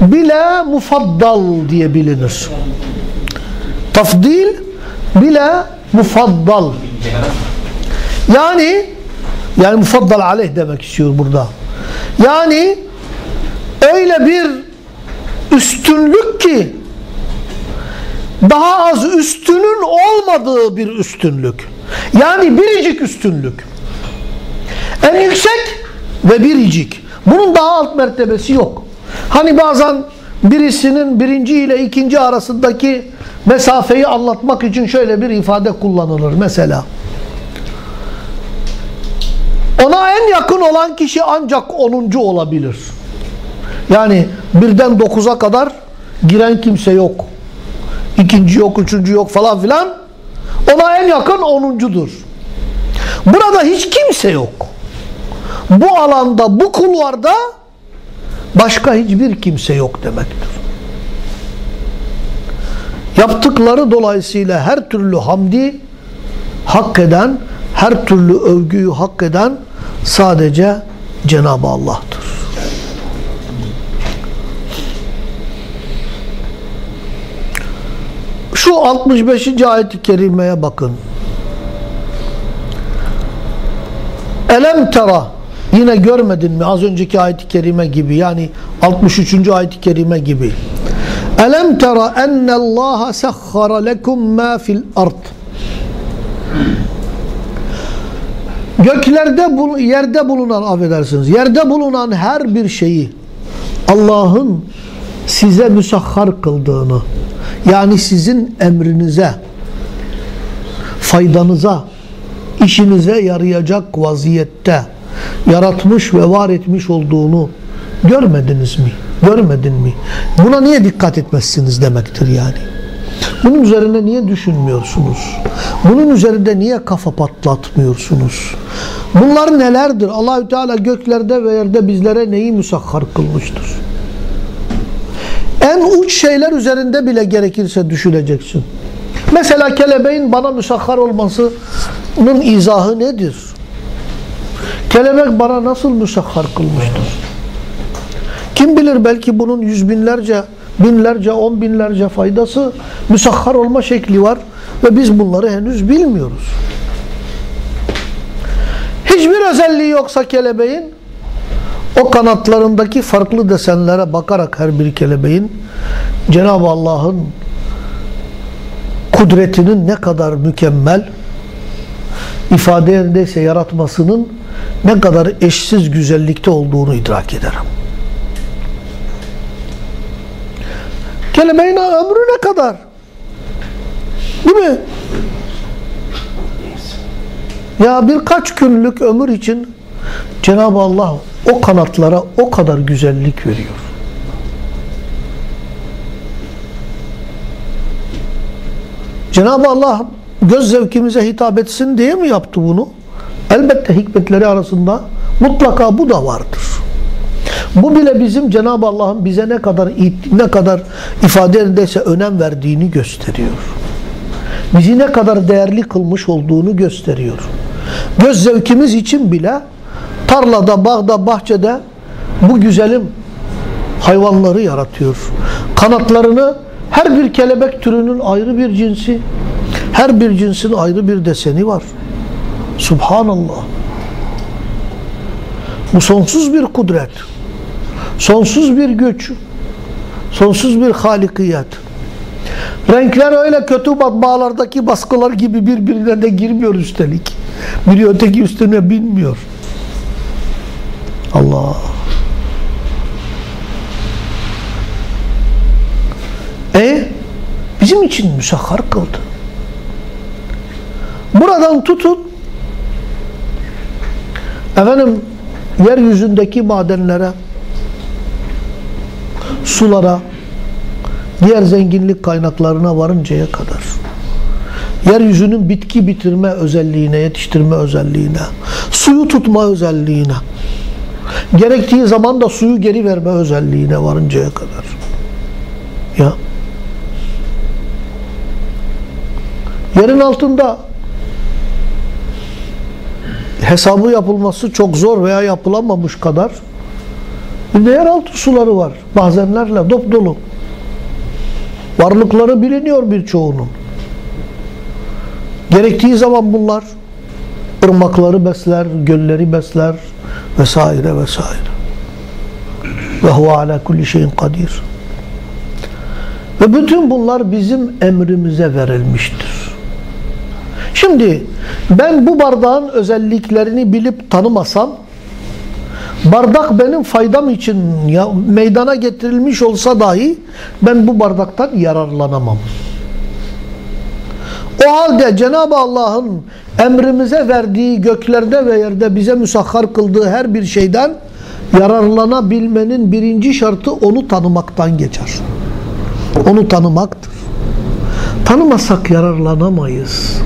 bile mufaddal diye bilinir. Tafdil bile mufaddal. Yani yani mufaddal aleyh demek istiyor burada. Yani öyle bir üstünlük ki daha az üstünün olmadığı bir üstünlük. Yani biricik üstünlük. En yüksek ve biricik. Bunun daha alt mertebesi yok. Hani bazen birisinin birinci ile ikinci arasındaki mesafeyi anlatmak için şöyle bir ifade kullanılır mesela. Ona en yakın olan kişi ancak onuncu olabilir. Yani birden dokuza kadar giren kimse yok. İkinci yok, üçüncü yok falan filan. Ona en yakın onuncudur. Burada hiç kimse yok. Bu alanda, bu kulvarda başka hiçbir kimse yok demektir. Yaptıkları dolayısıyla her türlü hamdi hak eden, her türlü övgüyü hak eden sadece Cenab-ı Allah'tır. Şu 65. ayet-i kerimeye bakın. Elem tera yine görmedin mi az önceki ayet-i kerime gibi yani 63. ayet-i kerime gibi. Elem tera ennallaha sahhara lekum ma fil ard. Göklerde yerde bulunan affedersiniz. Yerde bulunan her bir şeyi Allah'ın size müsahhar kıldığını yani sizin emrinize faydanıza işinize yarayacak vaziyette yaratmış ve var etmiş olduğunu görmediniz mi? Görmedin mi? Buna niye dikkat etmezsiniz demektir yani. Bunun üzerine niye düşünmüyorsunuz? Bunun üzerinde niye kafa patlatmıyorsunuz? Bunlar nelerdir? Allahü Teala göklerde ve yerde bizlere neyi müsahhar kılmıştır? En uç şeyler üzerinde bile gerekirse düşüneceksin. Mesela kelebeğin bana müsahhar olmasının izahı nedir? Kelebek bana nasıl müsahhar kılmıştır? Kim bilir belki bunun yüz binlerce, binlerce, on binlerce faydası müsahhar olma şekli var ve biz bunları henüz bilmiyoruz. Hiçbir özelliği yoksa kelebeğin o kanatlarındaki farklı desenlere bakarak her bir kelebeğin Cenab-ı Allah'ın kudretinin ne kadar mükemmel ifade yerindeyse yaratmasının ne kadar eşsiz güzellikte olduğunu idrak ederim. Kelimeyin ömrü ne kadar? Değil mi? Ya birkaç günlük ömür için Cenab-ı Allah o kanatlara o kadar güzellik veriyor. Cenab-ı Allah göz zevkimize hitap etsin diye mi yaptı bunu? Elbette hikmetleri arasında mutlaka bu da vardır. Bu bile bizim Cenab-ı Allah'ın bize ne kadar ne kadar ifade edilse önem verdiğini gösteriyor. Bizi ne kadar değerli kılmış olduğunu gösteriyor. Göz zevkimiz için bile tarlada, bağda, bahçede bu güzelim hayvanları yaratıyor. Kanatlarını her bir kelebek türünün ayrı bir cinsi, her bir cinsin ayrı bir deseni var. Subhanallah. Bu sonsuz bir kudret. Sonsuz bir güç. Sonsuz bir halikiyet. Renkler öyle kötü matbaalardaki baskılar gibi birbirine de girmiyor üstelik. Biri öteki üstüne binmiyor. Allah. E bizim için müsahhar kıldı. Buradan tutun efendim yeryüzündeki madenlere sulara diğer zenginlik kaynaklarına varıncaya kadar yeryüzünün bitki bitirme özelliğine, yetiştirme özelliğine, suyu tutma özelliğine, gerektiği zaman da suyu geri verme özelliğine varıncaya kadar. Ya. Yerin altında hesabı yapılması çok zor veya yapılamamış kadar bir de suları var. Bazenlerle dop dolu. Varlıkları biliniyor birçoğunun. Gerektiği zaman bunlar ırmakları besler, gölleri besler vesaire vesaire. Ve huve ala kulli şeyin kadir. Ve bütün bunlar bizim emrimize verilmiştir. Şimdi ben bu bardağın özelliklerini bilip tanımasam bardak benim faydam için meydana getirilmiş olsa dahi ben bu bardaktan yararlanamam. O halde Cenab-ı Allah'ın emrimize verdiği göklerde ve yerde bize müsahhar kıldığı her bir şeyden yararlanabilmenin birinci şartı onu tanımaktan geçer. Onu tanımaktır. Tanımasak yararlanamayız.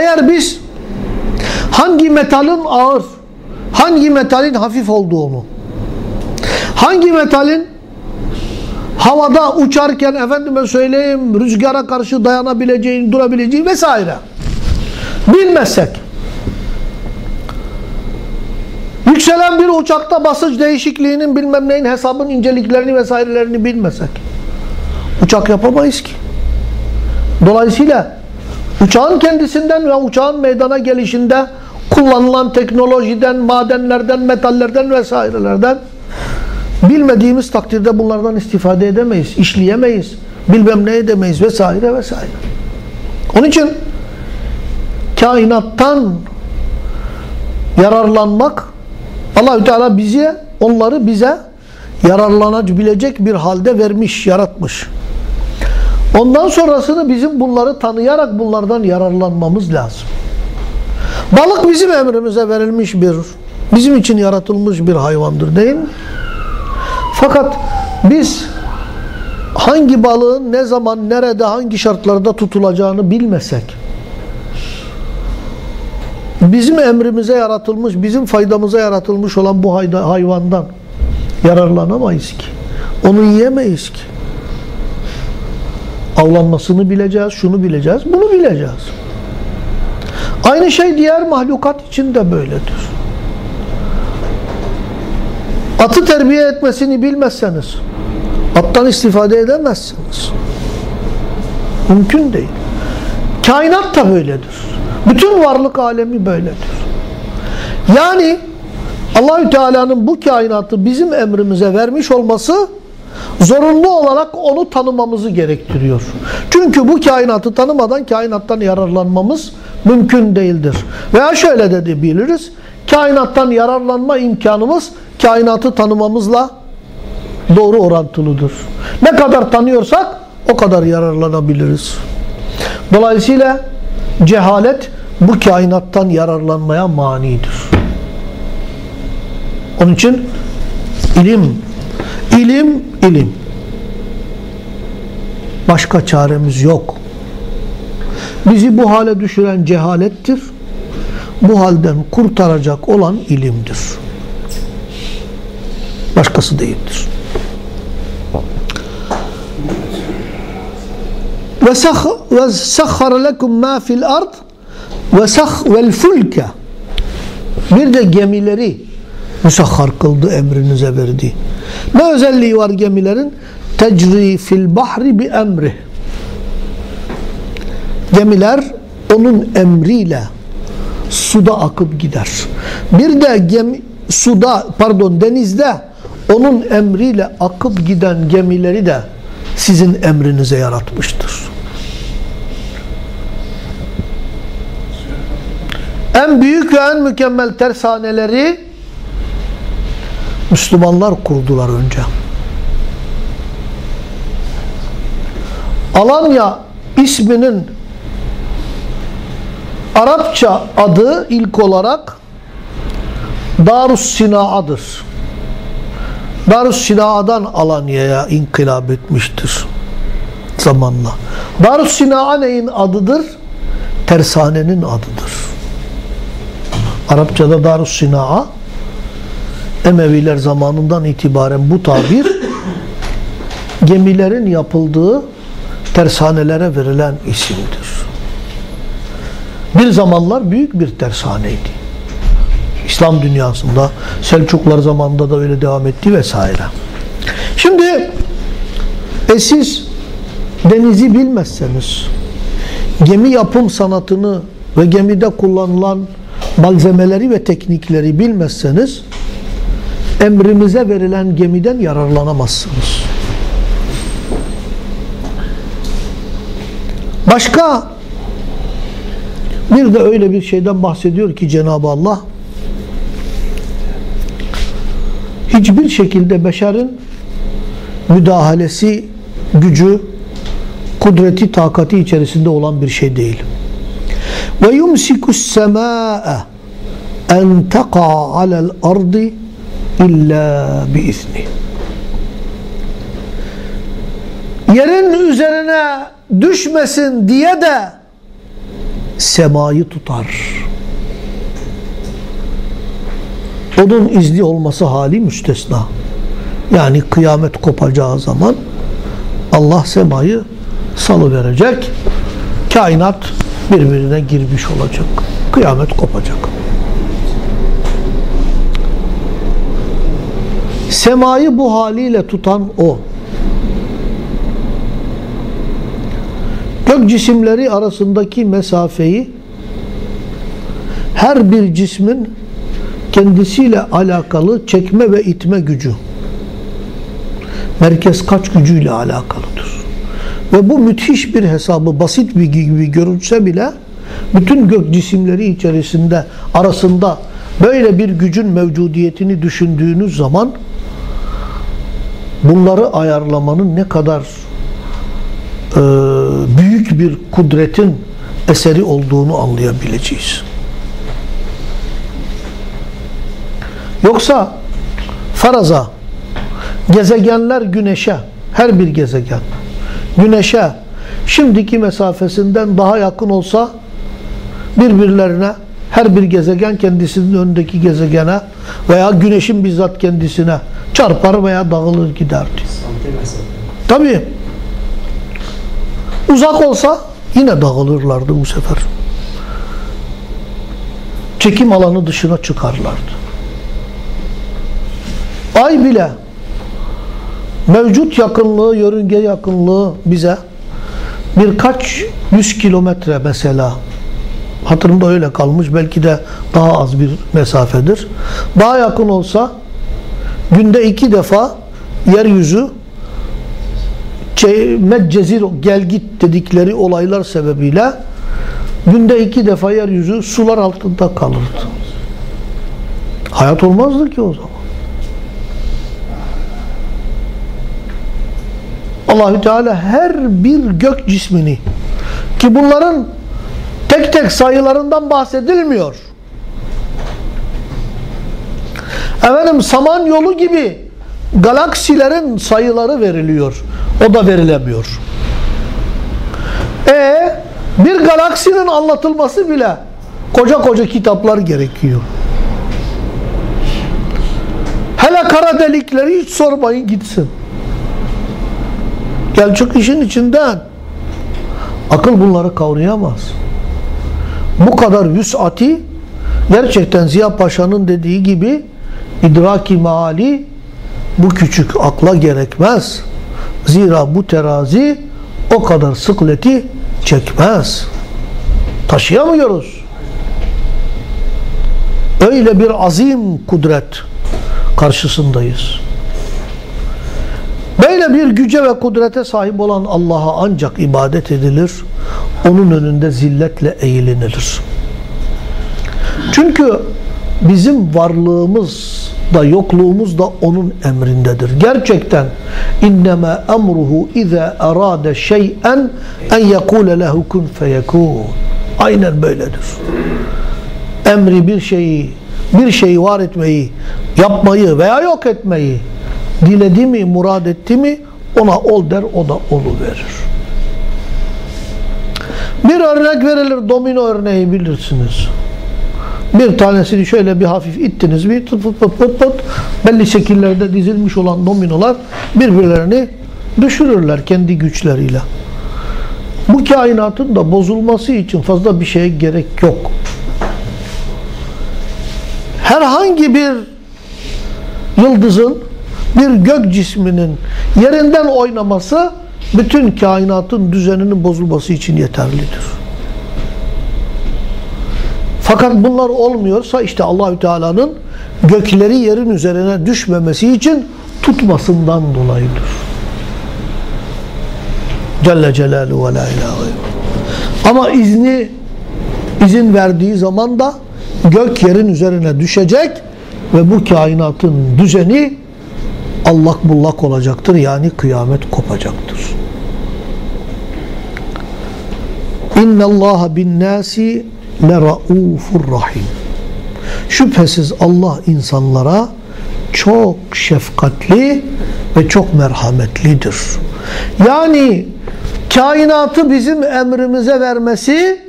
Eğer biz hangi metalin ağır, hangi metalin hafif olduğunu, hangi metalin havada uçarken efendime söyleyeyim rüzgara karşı dayanabileceğini, durabileceğini vesaire bilmezsek yükselen bir uçakta basınç değişikliğinin bilmem neyin hesabın inceliklerini vesairelerini bilmesek Uçak yapamayız ki. Dolayısıyla uçağın kendisinden ve uçağın meydana gelişinde kullanılan teknolojiden, madenlerden, metallerden vesairelerden bilmediğimiz takdirde bunlardan istifade edemeyiz, işleyemeyiz, bilmem ne edemeyiz vesaire vesaire. Onun için kainattan yararlanmak Allahü Teala bize onları bize yararlanabilecek bir halde vermiş, yaratmış. Ondan sonrasını bizim bunları tanıyarak bunlardan yararlanmamız lazım. Balık bizim emrimize verilmiş bir, bizim için yaratılmış bir hayvandır değil mi? Fakat biz hangi balığın ne zaman, nerede, hangi şartlarda tutulacağını bilmesek, bizim emrimize yaratılmış, bizim faydamıza yaratılmış olan bu hayvandan yararlanamayız ki. Onu yiyemeyiz ki. Avlanmasını bileceğiz, şunu bileceğiz, bunu bileceğiz. Aynı şey diğer mahlukat için de böyledir. Atı terbiye etmesini bilmezseniz attan istifade edemezsiniz. Mümkün değil. Kainat da böyledir. Bütün varlık alemi böyledir. Yani Allahü Teala'nın bu kainatı bizim emrimize vermiş olması zorunlu olarak onu tanımamızı gerektiriyor. Çünkü bu kainatı tanımadan kainattan yararlanmamız mümkün değildir. Veya şöyle de biliriz. Kainattan yararlanma imkanımız kainatı tanımamızla doğru orantılıdır. Ne kadar tanıyorsak o kadar yararlanabiliriz. Dolayısıyla cehalet bu kainattan yararlanmaya manidir. Onun için ilim, ilim, ilim. Başka çaremiz yok. Bizi bu hale düşüren cehalettir. Bu halden kurtaracak olan ilimdir. Başkası değildir. Ve sahhara lekum ma fil ard ve sah vel fulke bir de gemileri müsahhar kıldı emrinize verdi. Ne özelliği var gemilerin? Tecri fil bahri bi emri. Gemiler onun emriyle suda akıp gider. Bir de gemi suda pardon denizde onun emriyle akıp giden gemileri de sizin emrinize yaratmıştır. En büyük ve en mükemmel tersaneleri Müslümanlar kurdular önce. Alanya isminin Arapça adı ilk olarak Darus Sina'adır. Darus Sina'dan Alanya'ya inkılap etmiştir zamanla. Darus Sina'a neyin adıdır? Tersanenin adıdır. Arapçada Darus Sina'a Emeviler zamanından itibaren bu tabir gemilerin yapıldığı tersanelere verilen isimdir. Bir zamanlar büyük bir tersaneydi. İslam dünyasında Selçuklar zamanında da öyle devam etti vesaire. Şimdi e siz denizi bilmezseniz gemi yapım sanatını ve gemide kullanılan malzemeleri ve teknikleri bilmezseniz emrimize verilen gemiden yararlanamazsınız. Başka bir de öyle bir şeyden bahsediyor ki Cenab-ı Allah hiçbir şekilde beşerin müdahalesi, gücü, kudreti, takati içerisinde olan bir şey değil. Ve yumsikus semâe en teqa alel ardi illa biizni. Yerin üzerine düşmesin diye de semayı tutar. Onun izni olması hali müstesna. Yani kıyamet kopacağı zaman Allah semayı salı verecek. Kainat birbirine girmiş olacak. Kıyamet kopacak. Semayı bu haliyle tutan o. Gök cisimleri arasındaki mesafeyi her bir cismin kendisiyle alakalı çekme ve itme gücü merkez kaç gücüyle alakalıdır. Ve bu müthiş bir hesabı basit bir gibi görünse bile bütün gök cisimleri içerisinde arasında böyle bir gücün mevcudiyetini düşündüğünüz zaman bunları ayarlamanın ne kadar büyük bir kudretin eseri olduğunu anlayabileceğiz. Yoksa faraza gezegenler güneşe her bir gezegen güneşe şimdiki mesafesinden daha yakın olsa birbirlerine her bir gezegen kendisinin önündeki gezegene veya güneşin bizzat kendisine çarpar veya dağılır giderdi. Tabi uzak olsa yine dağılırlardı bu sefer. Çekim alanı dışına çıkarlardı. Ay bile mevcut yakınlığı, yörünge yakınlığı bize birkaç yüz kilometre mesela hatırımda öyle kalmış belki de daha az bir mesafedir. Daha yakın olsa günde iki defa yeryüzü meccezir gel git dedikleri olaylar sebebiyle günde iki defa yeryüzü sular altında kalırdı. Hayat olmazdı ki o zaman. Allahü Teala her bir gök cismini ki bunların tek tek sayılarından bahsedilmiyor. Efendim Samanyolu gibi galaksilerin sayıları veriliyor. O da verilemiyor. E bir galaksinin anlatılması bile koca koca kitaplar gerekiyor. Hele kara delikleri hiç sormayın gitsin. Gel çık işin içinden. Akıl bunları kavrayamaz. Bu kadar vüs'ati gerçekten Ziya Paşa'nın dediği gibi idraki maali bu küçük akla gerekmez. Zira bu terazi o kadar sıkleti çekmez. Taşıyamıyoruz. Öyle bir azim kudret karşısındayız. Böyle bir güce ve kudrete sahip olan Allah'a ancak ibadet edilir. Onun önünde zilletle eğilinilir. Çünkü bizim varlığımız da yokluğumuz da onun emrindedir. Gerçekten innema emruhu iza arada şey'en en yekule lehu kun feyekun. Aynen böyledir. Emri bir şeyi bir şeyi var etmeyi, yapmayı veya yok etmeyi diledi mi, murad etti mi ona ol der, o da olu verir. Bir örnek verilir, domino örneği bilirsiniz. Bir tanesini şöyle bir hafif ittiniz mi pıt pıt pıt pıt pıt belli şekillerde dizilmiş olan dominolar birbirlerini düşürürler kendi güçleriyle. Bu kainatın da bozulması için fazla bir şeye gerek yok. Herhangi bir yıldızın bir gök cisminin yerinden oynaması bütün kainatın düzeninin bozulması için yeterlidir. Fakat bunlar olmuyorsa işte Allahü Teala'nın gökleri yerin üzerine düşmemesi için tutmasından dolayıdır. Celle Celaluhu ve la ilahe Ama izni izin verdiği zaman da gök yerin üzerine düşecek ve bu kainatın düzeni allak bullak olacaktır. Yani kıyamet kopacaktır. İnne Allah bin nasi leraufur rahim. Şüphesiz Allah insanlara çok şefkatli ve çok merhametlidir. Yani kainatı bizim emrimize vermesi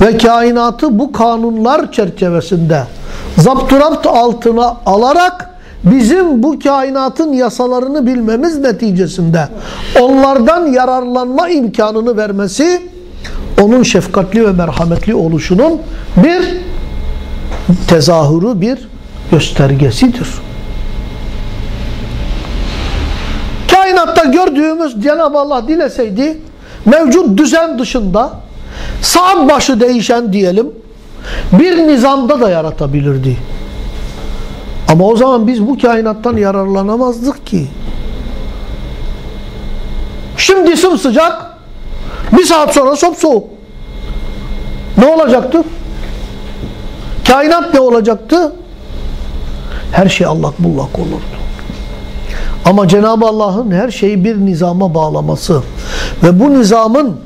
ve kainatı bu kanunlar çerçevesinde zapturapt altına alarak bizim bu kainatın yasalarını bilmemiz neticesinde onlardan yararlanma imkanını vermesi onun şefkatli ve merhametli oluşunun bir tezahürü, bir göstergesidir. Kainatta gördüğümüz Cenab-ı Allah dileseydi mevcut düzen dışında saat başı değişen diyelim bir nizamda da yaratabilirdi. Ama o zaman biz bu kainattan yararlanamazdık ki. Şimdi sıcak, bir saat sonra soğuk. Ne olacaktı? Kainat ne olacaktı? Her şey allak bullak olurdu. Ama Cenab-ı Allah'ın her şeyi bir nizama bağlaması ve bu nizamın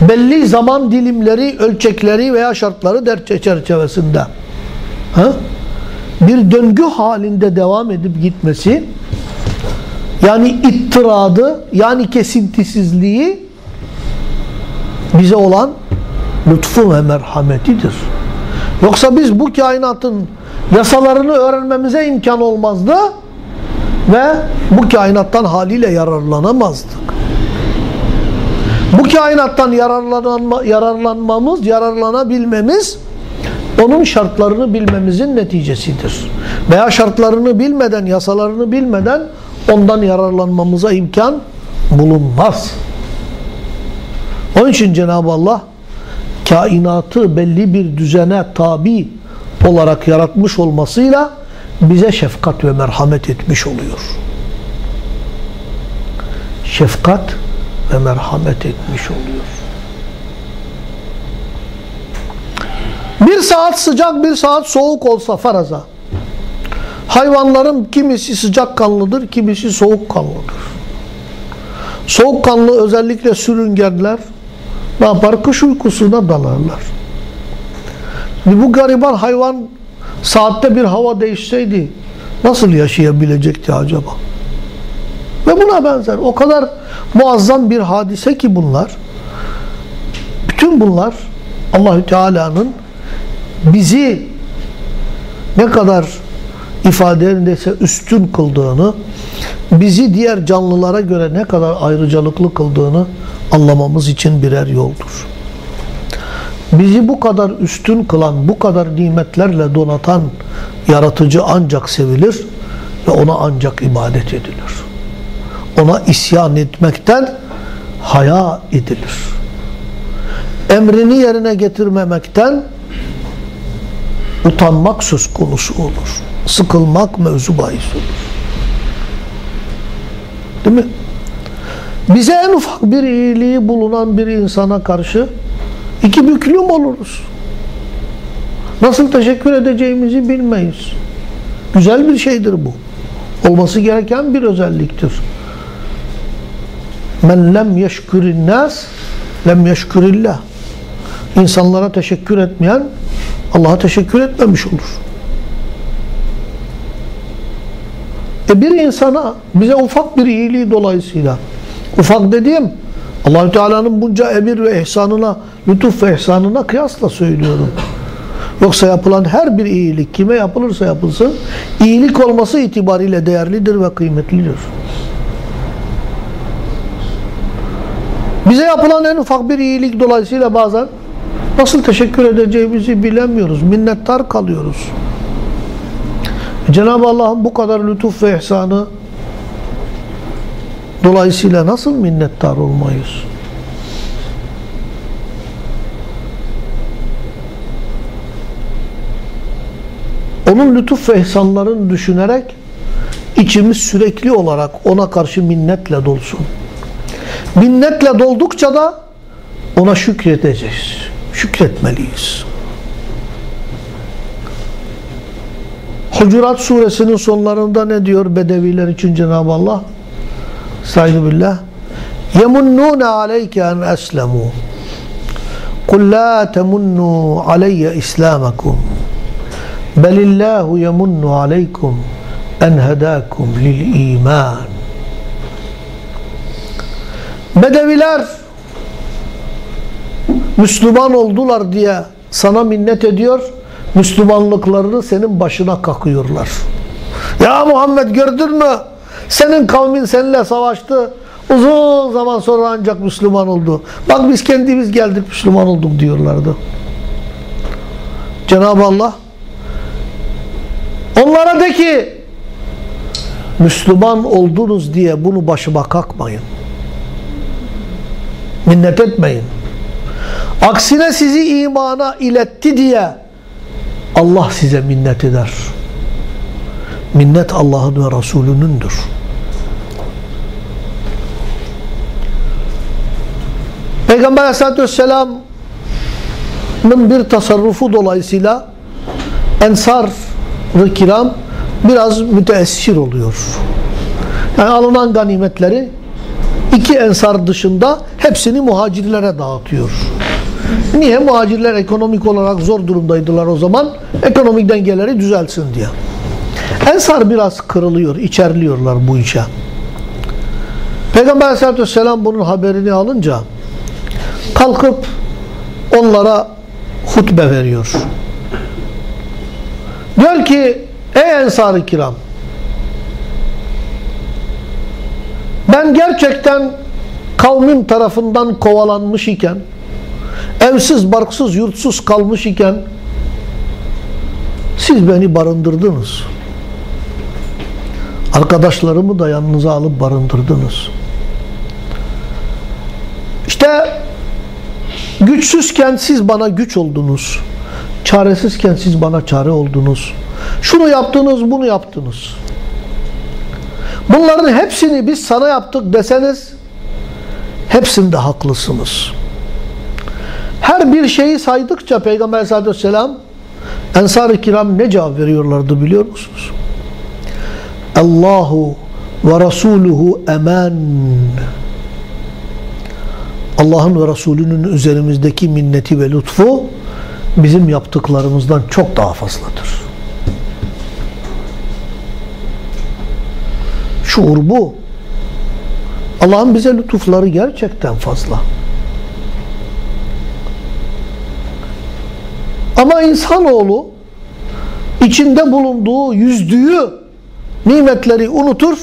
belli zaman dilimleri, ölçekleri veya şartları çerçevesinde ha? bir döngü halinde devam edip gitmesi yani ittiradı yani kesintisizliği bize olan lütfu ve merhametidir. Yoksa biz bu kainatın yasalarını öğrenmemize imkan olmazdı ve bu kainattan haliyle yararlanamazdık. Bu kainattan yararlanma, yararlanmamız, yararlanabilmemiz onun şartlarını bilmemizin neticesidir. Veya şartlarını bilmeden, yasalarını bilmeden ondan yararlanmamıza imkan bulunmaz. Onun için Cenab-ı Allah kainatı belli bir düzene tabi olarak yaratmış olmasıyla bize şefkat ve merhamet etmiş oluyor. Şefkat ve merhamet etmiş oluyor. Bir saat sıcak bir saat soğuk olsa faraza hayvanların kimisi sıcak kanlıdır kimisi soğuk kanlıdır. Soğuk kanlı özellikle sürüngenler ne yapar? Kış uykusuna dalarlar. Bu gariban hayvan saatte bir hava değişseydi nasıl yaşayabilecekti acaba? Ve buna benzer o kadar muazzam bir hadise ki bunlar. Bütün bunlar Allahü Teala'nın bizi ne kadar ifadelerindeyse üstün kıldığını, bizi diğer canlılara göre ne kadar ayrıcalıklı kıldığını anlamamız için birer yoldur. Bizi bu kadar üstün kılan, bu kadar nimetlerle donatan yaratıcı ancak sevilir ve ona ancak ibadet edilir. Ona isyan etmekten haya edilir. Emrini yerine getirmemekten utanmak söz konusu olur. Sıkılmak mevzu bahis olur. Değil mi? Bize en ufak bir iyiliği bulunan bir insana karşı iki büklüm oluruz. Nasıl teşekkür edeceğimizi bilmeyiz. Güzel bir şeydir bu. Olması gereken bir özelliktir. Men lem yeşkürin nas lem yeşkürillah. İnsanlara teşekkür etmeyen Allah'a teşekkür etmemiş olur. E bir insana bize ufak bir iyiliği dolayısıyla ufak dediğim Allahü Teala'nın bunca emir ve ihsanına, lütuf ve ihsanına kıyasla söylüyorum. Yoksa yapılan her bir iyilik kime yapılırsa yapılsın iyilik olması itibariyle değerlidir ve kıymetlidir. Bize yapılan en ufak bir iyilik dolayısıyla bazen nasıl teşekkür edeceğimizi bilemiyoruz. Minnettar kalıyoruz. Cenab-ı Allah'ın bu kadar lütuf ve ihsanı dolayısıyla nasıl minnettar olmayız? Onun lütuf ve ihsanlarını düşünerek içimiz sürekli olarak ona karşı minnetle dolsun. Minnetle doldukça da ona şükredeceğiz. Şükretmeliyiz. Hucurat suresinin sonlarında ne diyor Bedeviler için Cenab-ı Allah? Saygı billah. يَمُنُّونَ عَلَيْكَ أَنْ أَسْلَمُوا قُلْ لَا تَمُنُّوا عَلَيَّ إِسْلَامَكُمْ بَلِ اللّٰهُ يَمُنُّ عَلَيْكُمْ اَنْ هَدَاكُمْ لِلْا۪يمَانِ Bedeviler Müslüman oldular diye sana minnet ediyor. Müslümanlıklarını senin başına kakıyorlar. Ya Muhammed gördün mü? Senin kavmin seninle savaştı. Uzun zaman sonra ancak Müslüman oldu. Bak biz kendimiz geldik Müslüman olduk diyorlardı. Cenab-ı Allah onlara de ki Müslüman oldunuz diye bunu başıma kakmayın. Minnet etmeyin. Aksine sizi imana iletti diye Allah size minnet eder. Minnet Allah'ın ve Resulünündür. Peygamber Aleyhisselatü Vesselam'ın bir tasarrufu dolayısıyla Ensar-ı Kiram biraz müteessir oluyor. Yani alınan ganimetleri iki ensar dışında hepsini muhacirlere dağıtıyor. Niye? Muhacirler ekonomik olarak zor durumdaydılar o zaman. Ekonomik dengeleri düzelsin diye. Ensar biraz kırılıyor, içerliyorlar bu işe. Peygamber aleyhissalatü vesselam bunun haberini alınca kalkıp onlara hutbe veriyor. Diyor ki ey ensar-ı kiram ben gerçekten kavmim tarafından kovalanmış iken evsiz, barksız, yurtsuz kalmış iken siz beni barındırdınız. Arkadaşlarımı da yanınıza alıp barındırdınız. İşte güçsüzken siz bana güç oldunuz. Çaresizken siz bana çare oldunuz. Şunu yaptınız, bunu yaptınız. Bunların hepsini biz sana yaptık deseniz hepsinde haklısınız. Her bir şeyi saydıkça Peygamber aleyhissalatü vesselam Ensar-ı kiram ne cevap veriyorlardı biliyor musunuz? Allahu ve Resuluhu eman. Allah'ın ve Resulünün üzerimizdeki minneti ve lütfu bizim yaptıklarımızdan çok daha fazladır. Şuur bu. Allah'ın bize lütufları gerçekten fazla. Ama insanoğlu içinde bulunduğu, yüzdüğü nimetleri unutur,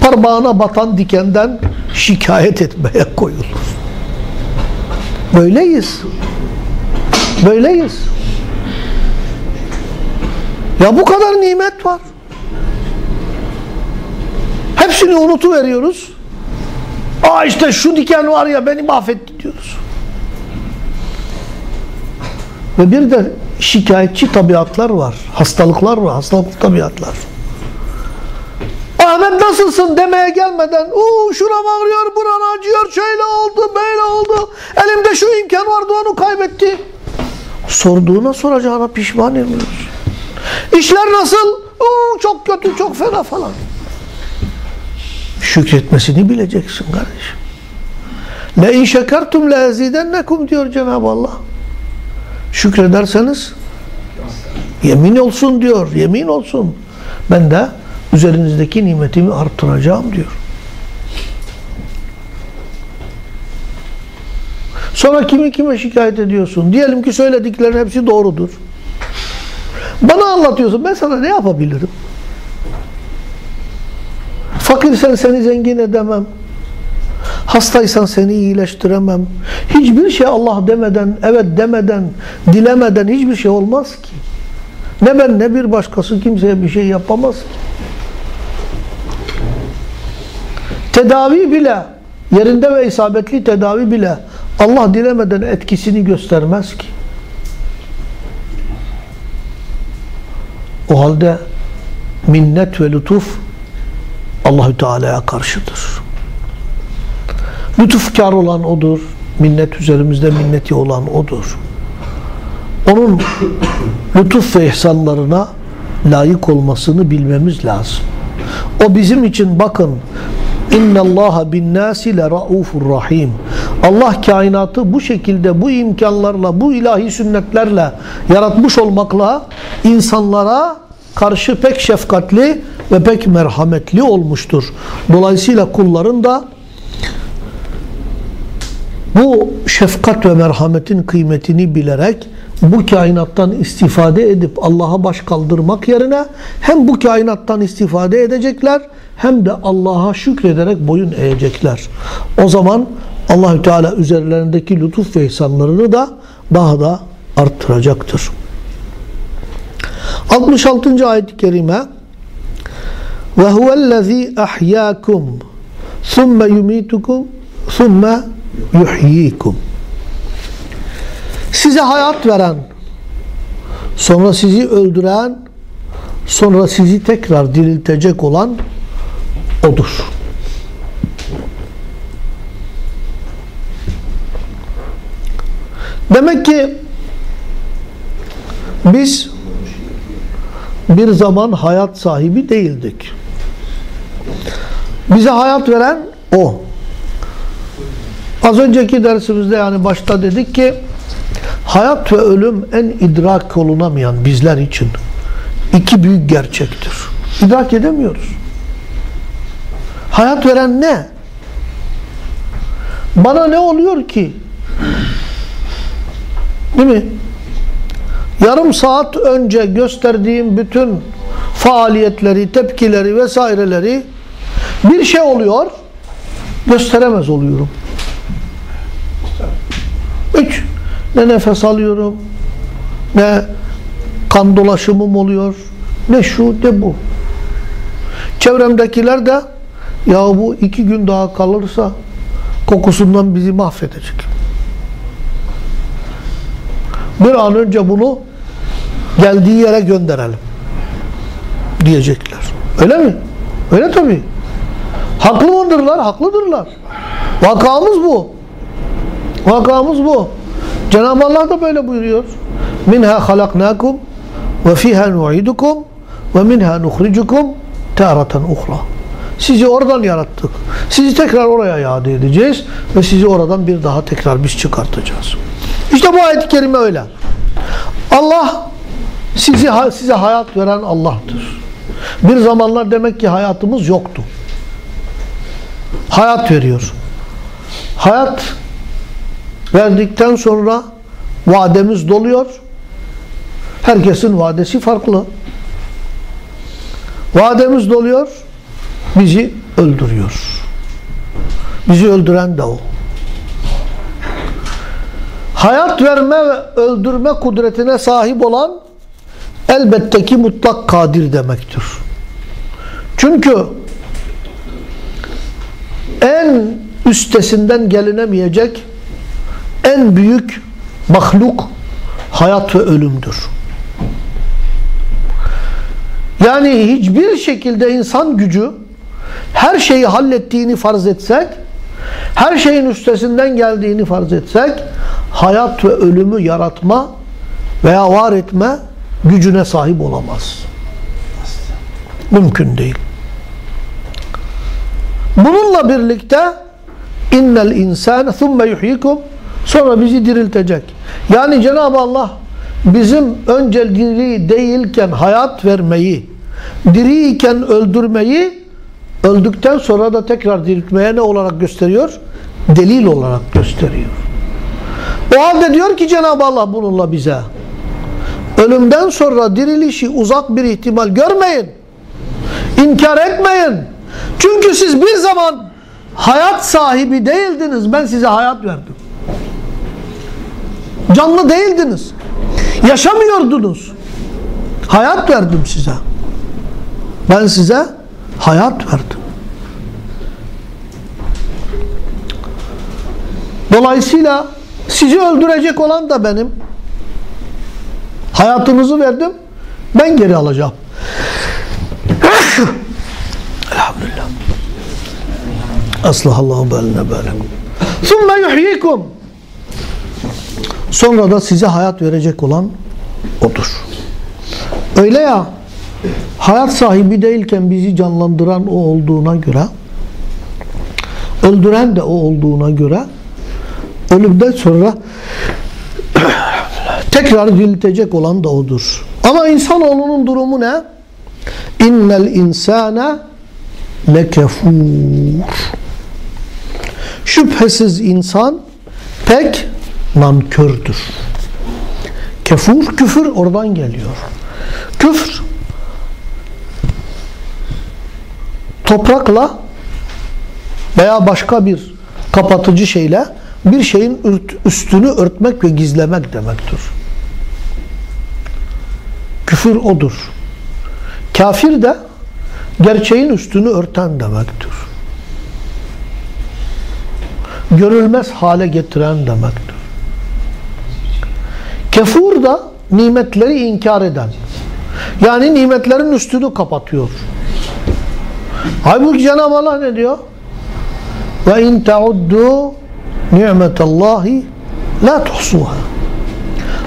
parmağına batan dikenden şikayet etmeye koyulur. Böyleyiz. Böyleyiz. Ya bu kadar nimet var. Hepsini unutuveriyoruz. Aa işte şu diken var ya beni mahvetti diyoruz. Ve bir de şikayetçi tabiatlar var. Hastalıklar var. Hastalık tabiatlar. Ahmet nasılsın demeye gelmeden uuu şuram ağrıyor, buran acıyor, şöyle oldu, böyle oldu. Elimde şu imkan vardı onu kaybetti. Sorduğuna soracağına pişman ediyoruz. İşler nasıl? Uuu çok kötü, çok fena falan. Şükretmesini bileceksin kardeşim. Le in şekertum le ezidennekum diyor Cenab-ı Allah. Şükrederseniz yemin olsun diyor. Yemin olsun. Ben de üzerinizdeki nimetimi arttıracağım diyor. Sonra kimi kime şikayet ediyorsun? Diyelim ki söylediklerin hepsi doğrudur. Bana anlatıyorsun. Ben sana ne yapabilirim? Fakirsen seni zengin edemem. Hastaysan seni iyileştiremem. Hiçbir şey Allah demeden, evet demeden, dilemeden hiçbir şey olmaz ki. Ne ben ne bir başkası kimseye bir şey yapamaz. Tedavi bile, yerinde ve isabetli tedavi bile Allah dilemeden etkisini göstermez ki. O halde minnet ve lütuf Allahü Teala'ya karşıdır. Lütufkar olan O'dur. Minnet üzerimizde minneti olan O'dur. Onun lütuf ve ihsanlarına layık olmasını bilmemiz lazım. O bizim için bakın İnna Allah bin nasi raufur rahim. Allah kainatı bu şekilde, bu imkanlarla, bu ilahi sünnetlerle yaratmış olmakla insanlara karşı pek şefkatli ve pek merhametli olmuştur. Dolayısıyla kulların da bu şefkat ve merhametin kıymetini bilerek bu kainattan istifade edip Allah'a baş kaldırmak yerine hem bu kainattan istifade edecekler hem de Allah'a şükrederek boyun eğecekler. O zaman Allahü Teala üzerlerindeki lütuf ve ihsanlarını da daha da arttıracaktır. 66. ayet-i kerime ve huvellezî ahyâkum thumme yumitukum thumme yuhyikum. Size hayat veren, sonra sizi öldüren, sonra sizi tekrar diriltecek olan odur. Demek ki biz bir zaman hayat sahibi değildik. Bize hayat veren o. Az önceki dersimizde yani başta dedik ki hayat ve ölüm en idrak olunamayan bizler için iki büyük gerçektir. İdrak edemiyoruz. Hayat veren ne? Bana ne oluyor ki? Değil mi? Yarım saat önce gösterdiğim bütün faaliyetleri, tepkileri vesaireleri bir şey oluyor, gösteremez oluyorum. Hiç ne nefes alıyorum, ne kan dolaşımım oluyor, ne şu ne bu. Çevremdekiler de ya bu iki gün daha kalırsa kokusundan bizi mahvedecek. Bir an önce bunu geldiği yere gönderelim diyecekler. Öyle mi? Öyle tabii. Haklı mıdırlar? Haklıdırlar. Vakamız bu. Vakamız bu. Cenab-ı Allah da böyle buyuruyor. Minha halaknakum ve fiha nu'idukum ve minha nukhrijukum taratan uhra. Sizi oradan yarattık. Sizi tekrar oraya iade edeceğiz ve sizi oradan bir daha tekrar biz çıkartacağız. İşte bu ayet-i kerime öyle. Allah sizi size hayat veren Allah'tır. Bir zamanlar demek ki hayatımız yoktu. Hayat veriyor. Hayat verdikten sonra vademiz doluyor. Herkesin vadesi farklı. Vademiz doluyor. Bizi öldürüyor. Bizi öldüren de o. Hayat verme ve öldürme kudretine sahip olan elbette ki mutlak kadir demektir. Çünkü en üstesinden gelinemeyecek en büyük mahluk hayat ve ölümdür. Yani hiçbir şekilde insan gücü her şeyi hallettiğini farz etsek, her şeyin üstesinden geldiğini farz etsek, hayat ve ölümü yaratma veya var etme gücüne sahip olamaz. Mümkün değil. Bununla birlikte innel insane thumme yuhyikum sonra bizi diriltecek. Yani Cenab-ı Allah bizim önce değilken hayat vermeyi, diriyken öldürmeyi, öldükten sonra da tekrar diriltmeye ne olarak gösteriyor? Delil olarak gösteriyor. O halde diyor ki Cenab-ı Allah bununla bize ölümden sonra dirilişi uzak bir ihtimal görmeyin. İnkar etmeyin. Çünkü siz bir zaman hayat sahibi değildiniz. Ben size hayat verdim. Canlı değildiniz. Yaşamıyordunuz. Hayat verdim size. Ben size hayat verdim. Dolayısıyla sizi öldürecek olan da benim. Hayatınızı verdim. Ben geri alacağım. Elhamdülillah. Aslahallahu beline böyle. Sümme yuhyikum. Sonra da size hayat verecek olan odur. Öyle ya hayat sahibi değilken bizi canlandıran o olduğuna göre öldüren de o olduğuna göre ölümden sonra tekrar diriltecek olan da odur. Ama insanoğlunun durumu ne? İnnel insane lekefur. Şüphesiz insan pek nankördür. Kefur, küfür oradan geliyor. Küfür toprakla veya başka bir kapatıcı şeyle bir şeyin üstünü örtmek ve gizlemek demektir. Küfür odur. Kafir de gerçeğin üstünü örten demektir. görülmez hale getiren demektir. Kefur da nimetleri inkar eden. Yani nimetlerin üstünü kapatıyor. Halbuki Cenab-ı Allah ne diyor? Ve in tauddu nimetallahi la tuhsuha.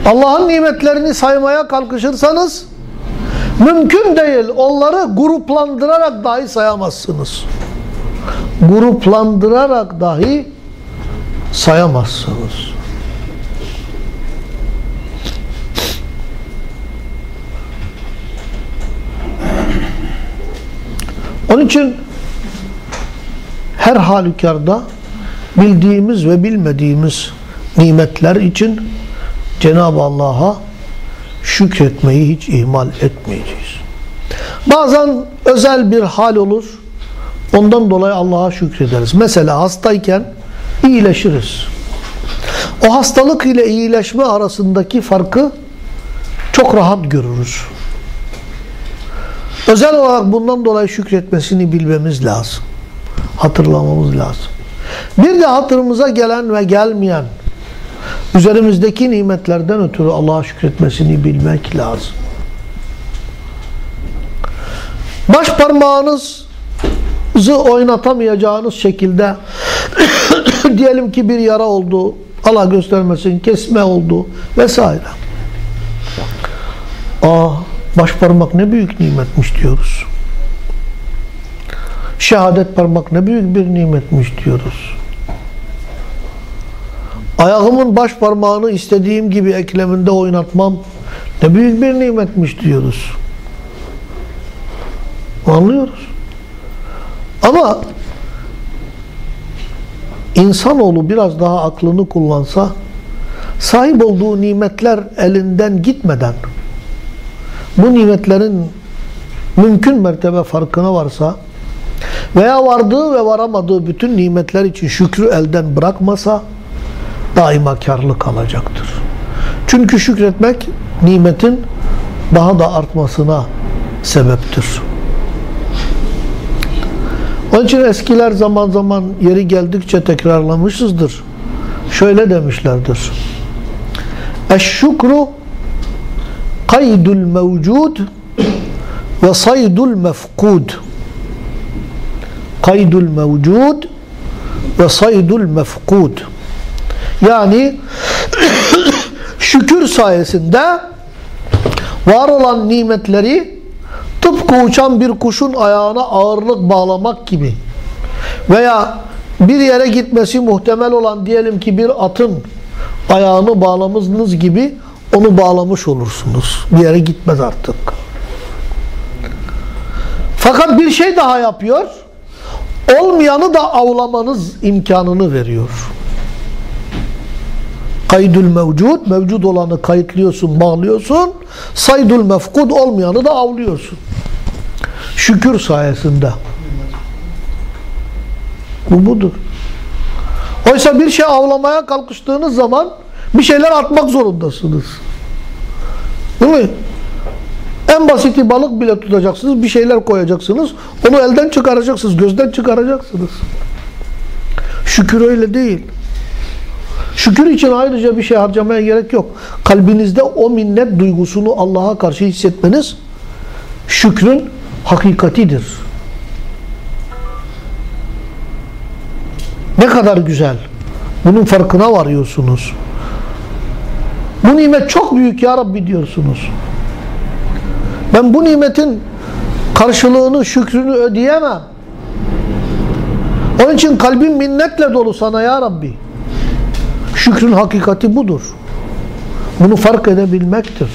Allah'ın nimetlerini saymaya kalkışırsanız mümkün değil. Onları gruplandırarak dahi sayamazsınız. Gruplandırarak dahi sayamazsınız. Onun için her halükarda bildiğimiz ve bilmediğimiz nimetler için Cenab-ı Allah'a şükretmeyi hiç ihmal etmeyeceğiz. Bazen özel bir hal olur. Ondan dolayı Allah'a şükrederiz. Mesela hastayken iyileşiriz. O hastalık ile iyileşme arasındaki farkı çok rahat görürüz. Özel olarak bundan dolayı şükretmesini bilmemiz lazım. Hatırlamamız lazım. Bir de hatırımıza gelen ve gelmeyen üzerimizdeki nimetlerden ötürü Allah'a şükretmesini bilmek lazım. Baş parmağınızı oynatamayacağınız şekilde diyelim ki bir yara oldu, Allah göstermesin, kesme oldu vesaire. Aa, baş parmak ne büyük nimetmiş diyoruz. Şehadet parmak ne büyük bir nimetmiş diyoruz. Ayağımın baş parmağını istediğim gibi ekleminde oynatmam ne büyük bir nimetmiş diyoruz. Anlıyoruz. Ama insanoğlu biraz daha aklını kullansa sahip olduğu nimetler elinden gitmeden bu nimetlerin mümkün mertebe farkına varsa veya vardığı ve varamadığı bütün nimetler için şükrü elden bırakmasa daima karlı kalacaktır. Çünkü şükretmek nimetin daha da artmasına sebeptir. Onun için eskiler zaman zaman yeri geldikçe tekrarlamışızdır. Şöyle demişlerdir. Eşşükru kaydul mevcud ve saydul mefkud. Kaydul mevcud ve saydul mefkud. Yani şükür sayesinde var olan nimetleri tıpkı uçan bir kuşun ayağına ağırlık bağlamak gibi veya bir yere gitmesi muhtemel olan diyelim ki bir atın ayağını bağlamışsınız gibi onu bağlamış olursunuz. Bir yere gitmez artık. Fakat bir şey daha yapıyor. Olmayanı da avlamanız imkanını veriyor. Kaydül mevcud, mevcud olanı kayıtlıyorsun, bağlıyorsun. Saydül mefkud olmayanı da avlıyorsun. Şükür sayesinde. Bu budur. Oysa bir şey avlamaya kalkıştığınız zaman bir şeyler atmak zorundasınız. Değil mi? En basiti balık bile tutacaksınız, bir şeyler koyacaksınız. Onu elden çıkaracaksınız, gözden çıkaracaksınız. Şükür öyle değil. Şükür için ayrıca bir şey harcamaya gerek yok. Kalbinizde o minnet duygusunu Allah'a karşı hissetmeniz şükrün hakikatidir. Ne kadar güzel. Bunun farkına varıyorsunuz. Bu nimet çok büyük ya Rabbi diyorsunuz. Ben bu nimetin karşılığını, şükrünü ödeyemem. Onun için kalbim minnetle dolu sana ya Rabbi. Şükrün hakikati budur. Bunu fark edebilmektir.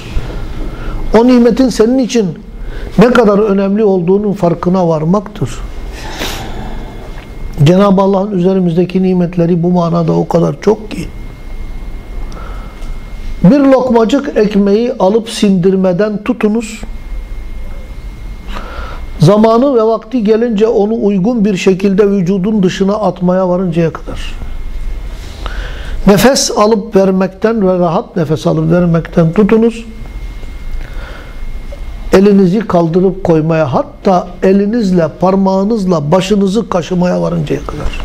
O nimetin senin için ne kadar önemli olduğunun farkına varmaktır. Cenab-ı Allah'ın üzerimizdeki nimetleri bu manada o kadar çok ki bir lokmacık ekmeği alıp sindirmeden tutunuz. Zamanı ve vakti gelince onu uygun bir şekilde vücudun dışına atmaya varıncaya kadar. Nefes alıp vermekten ve rahat nefes alıp vermekten tutunuz. Elinizi kaldırıp koymaya hatta elinizle parmağınızla başınızı kaşımaya varıncaya kadar.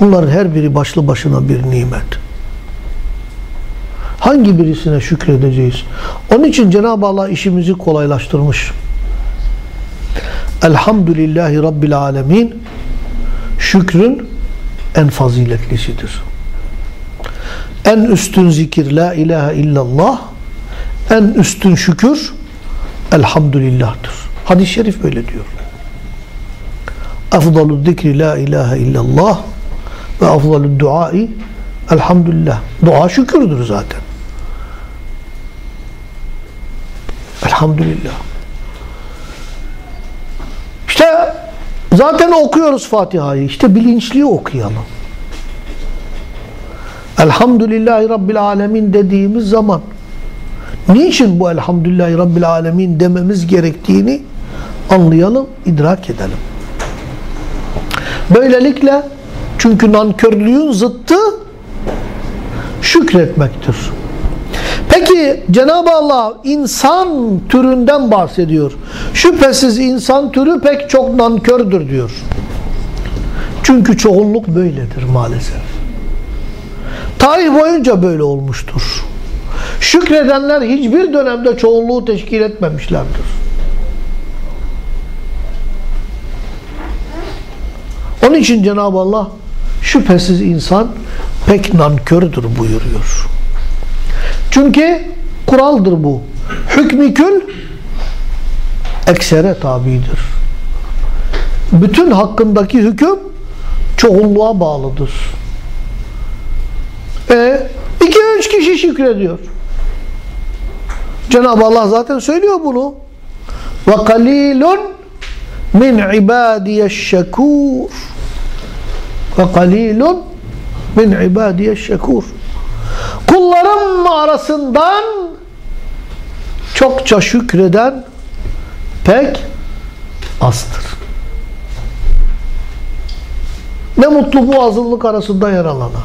Bunların her biri başlı başına bir nimet. Hangi birisine şükredeceğiz? Onun için Cenab-ı Allah işimizi kolaylaştırmış. Elhamdülillahi Rabbil Alemin şükrün en faziletlisidir. En üstün zikir la ilahe illallah en üstün şükür elhamdülillah'tır. Hadis-i şerif böyle diyor. Afdalu zikri la ilahe illallah ve afdalu duai elhamdülillah. Dua şükürdür zaten. Elhamdülillah. İşte zaten okuyoruz Fatiha'yı. İşte bilinçli okuyalım. Elhamdülillahi Rabbil Alemin dediğimiz zaman niçin bu Elhamdülillahi Rabbil Alemin dememiz gerektiğini anlayalım, idrak edelim. Böylelikle çünkü nankörlüğün zıttı şükretmektir. Peki Cenab-ı Allah insan türünden bahsediyor. Şüphesiz insan türü pek çok nankördür diyor. Çünkü çoğunluk böyledir maalesef. Tarih boyunca böyle olmuştur. Şükredenler hiçbir dönemde çoğunluğu teşkil etmemişlerdir. Onun için Cenab-ı Allah şüphesiz insan pek nankördür buyuruyor. Çünkü kuraldır bu. Hükmükül eksere tabidir. Bütün hakkındaki hüküm çoğunluğa bağlıdır. E iki üç kişi şükrediyor. Cenab-ı Allah zaten söylüyor bunu. Ve kalilun min ibadiyeşşekûr ve kalilun min ibadiyeşşekûr kullarım arasından çokça şükreden pek azdır. Ne mutlu bu azınlık arasında yer alana.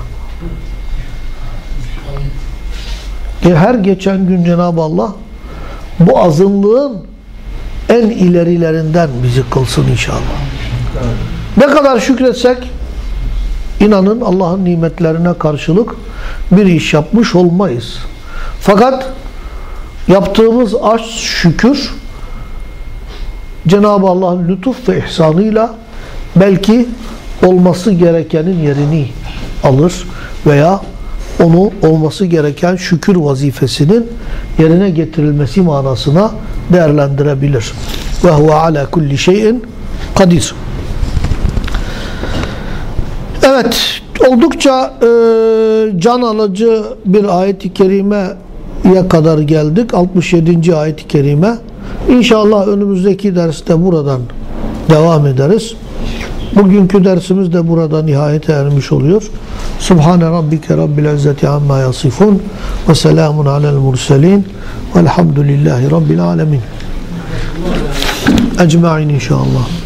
Her geçen gün Cenab-ı Allah bu azınlığın en ilerilerinden bizi kılsın inşallah. Ne kadar şükretsek inanın Allah'ın nimetlerine karşılık bir iş yapmış olmayız. Fakat yaptığımız aç şükür Cenab-ı Allah'ın lütuf ve ihsanıyla belki olması gerekenin yerini alır veya onu olması gereken şükür vazifesinin yerine getirilmesi manasına değerlendirebilir. Ve huve ala kulli şeyin kadir. Evet, oldukça e, can alıcı bir ayet-i kerimeye kadar geldik. 67. ayet-i kerime. İnşallah önümüzdeki derste buradan devam ederiz. Bugünkü dersimiz de burada nihayete ermiş oluyor. Subhane rabbike rabbil izzeti amma yasifun ve selamun alel murselin velhamdülillahi rabbil alemin. Ecma'in inşallah.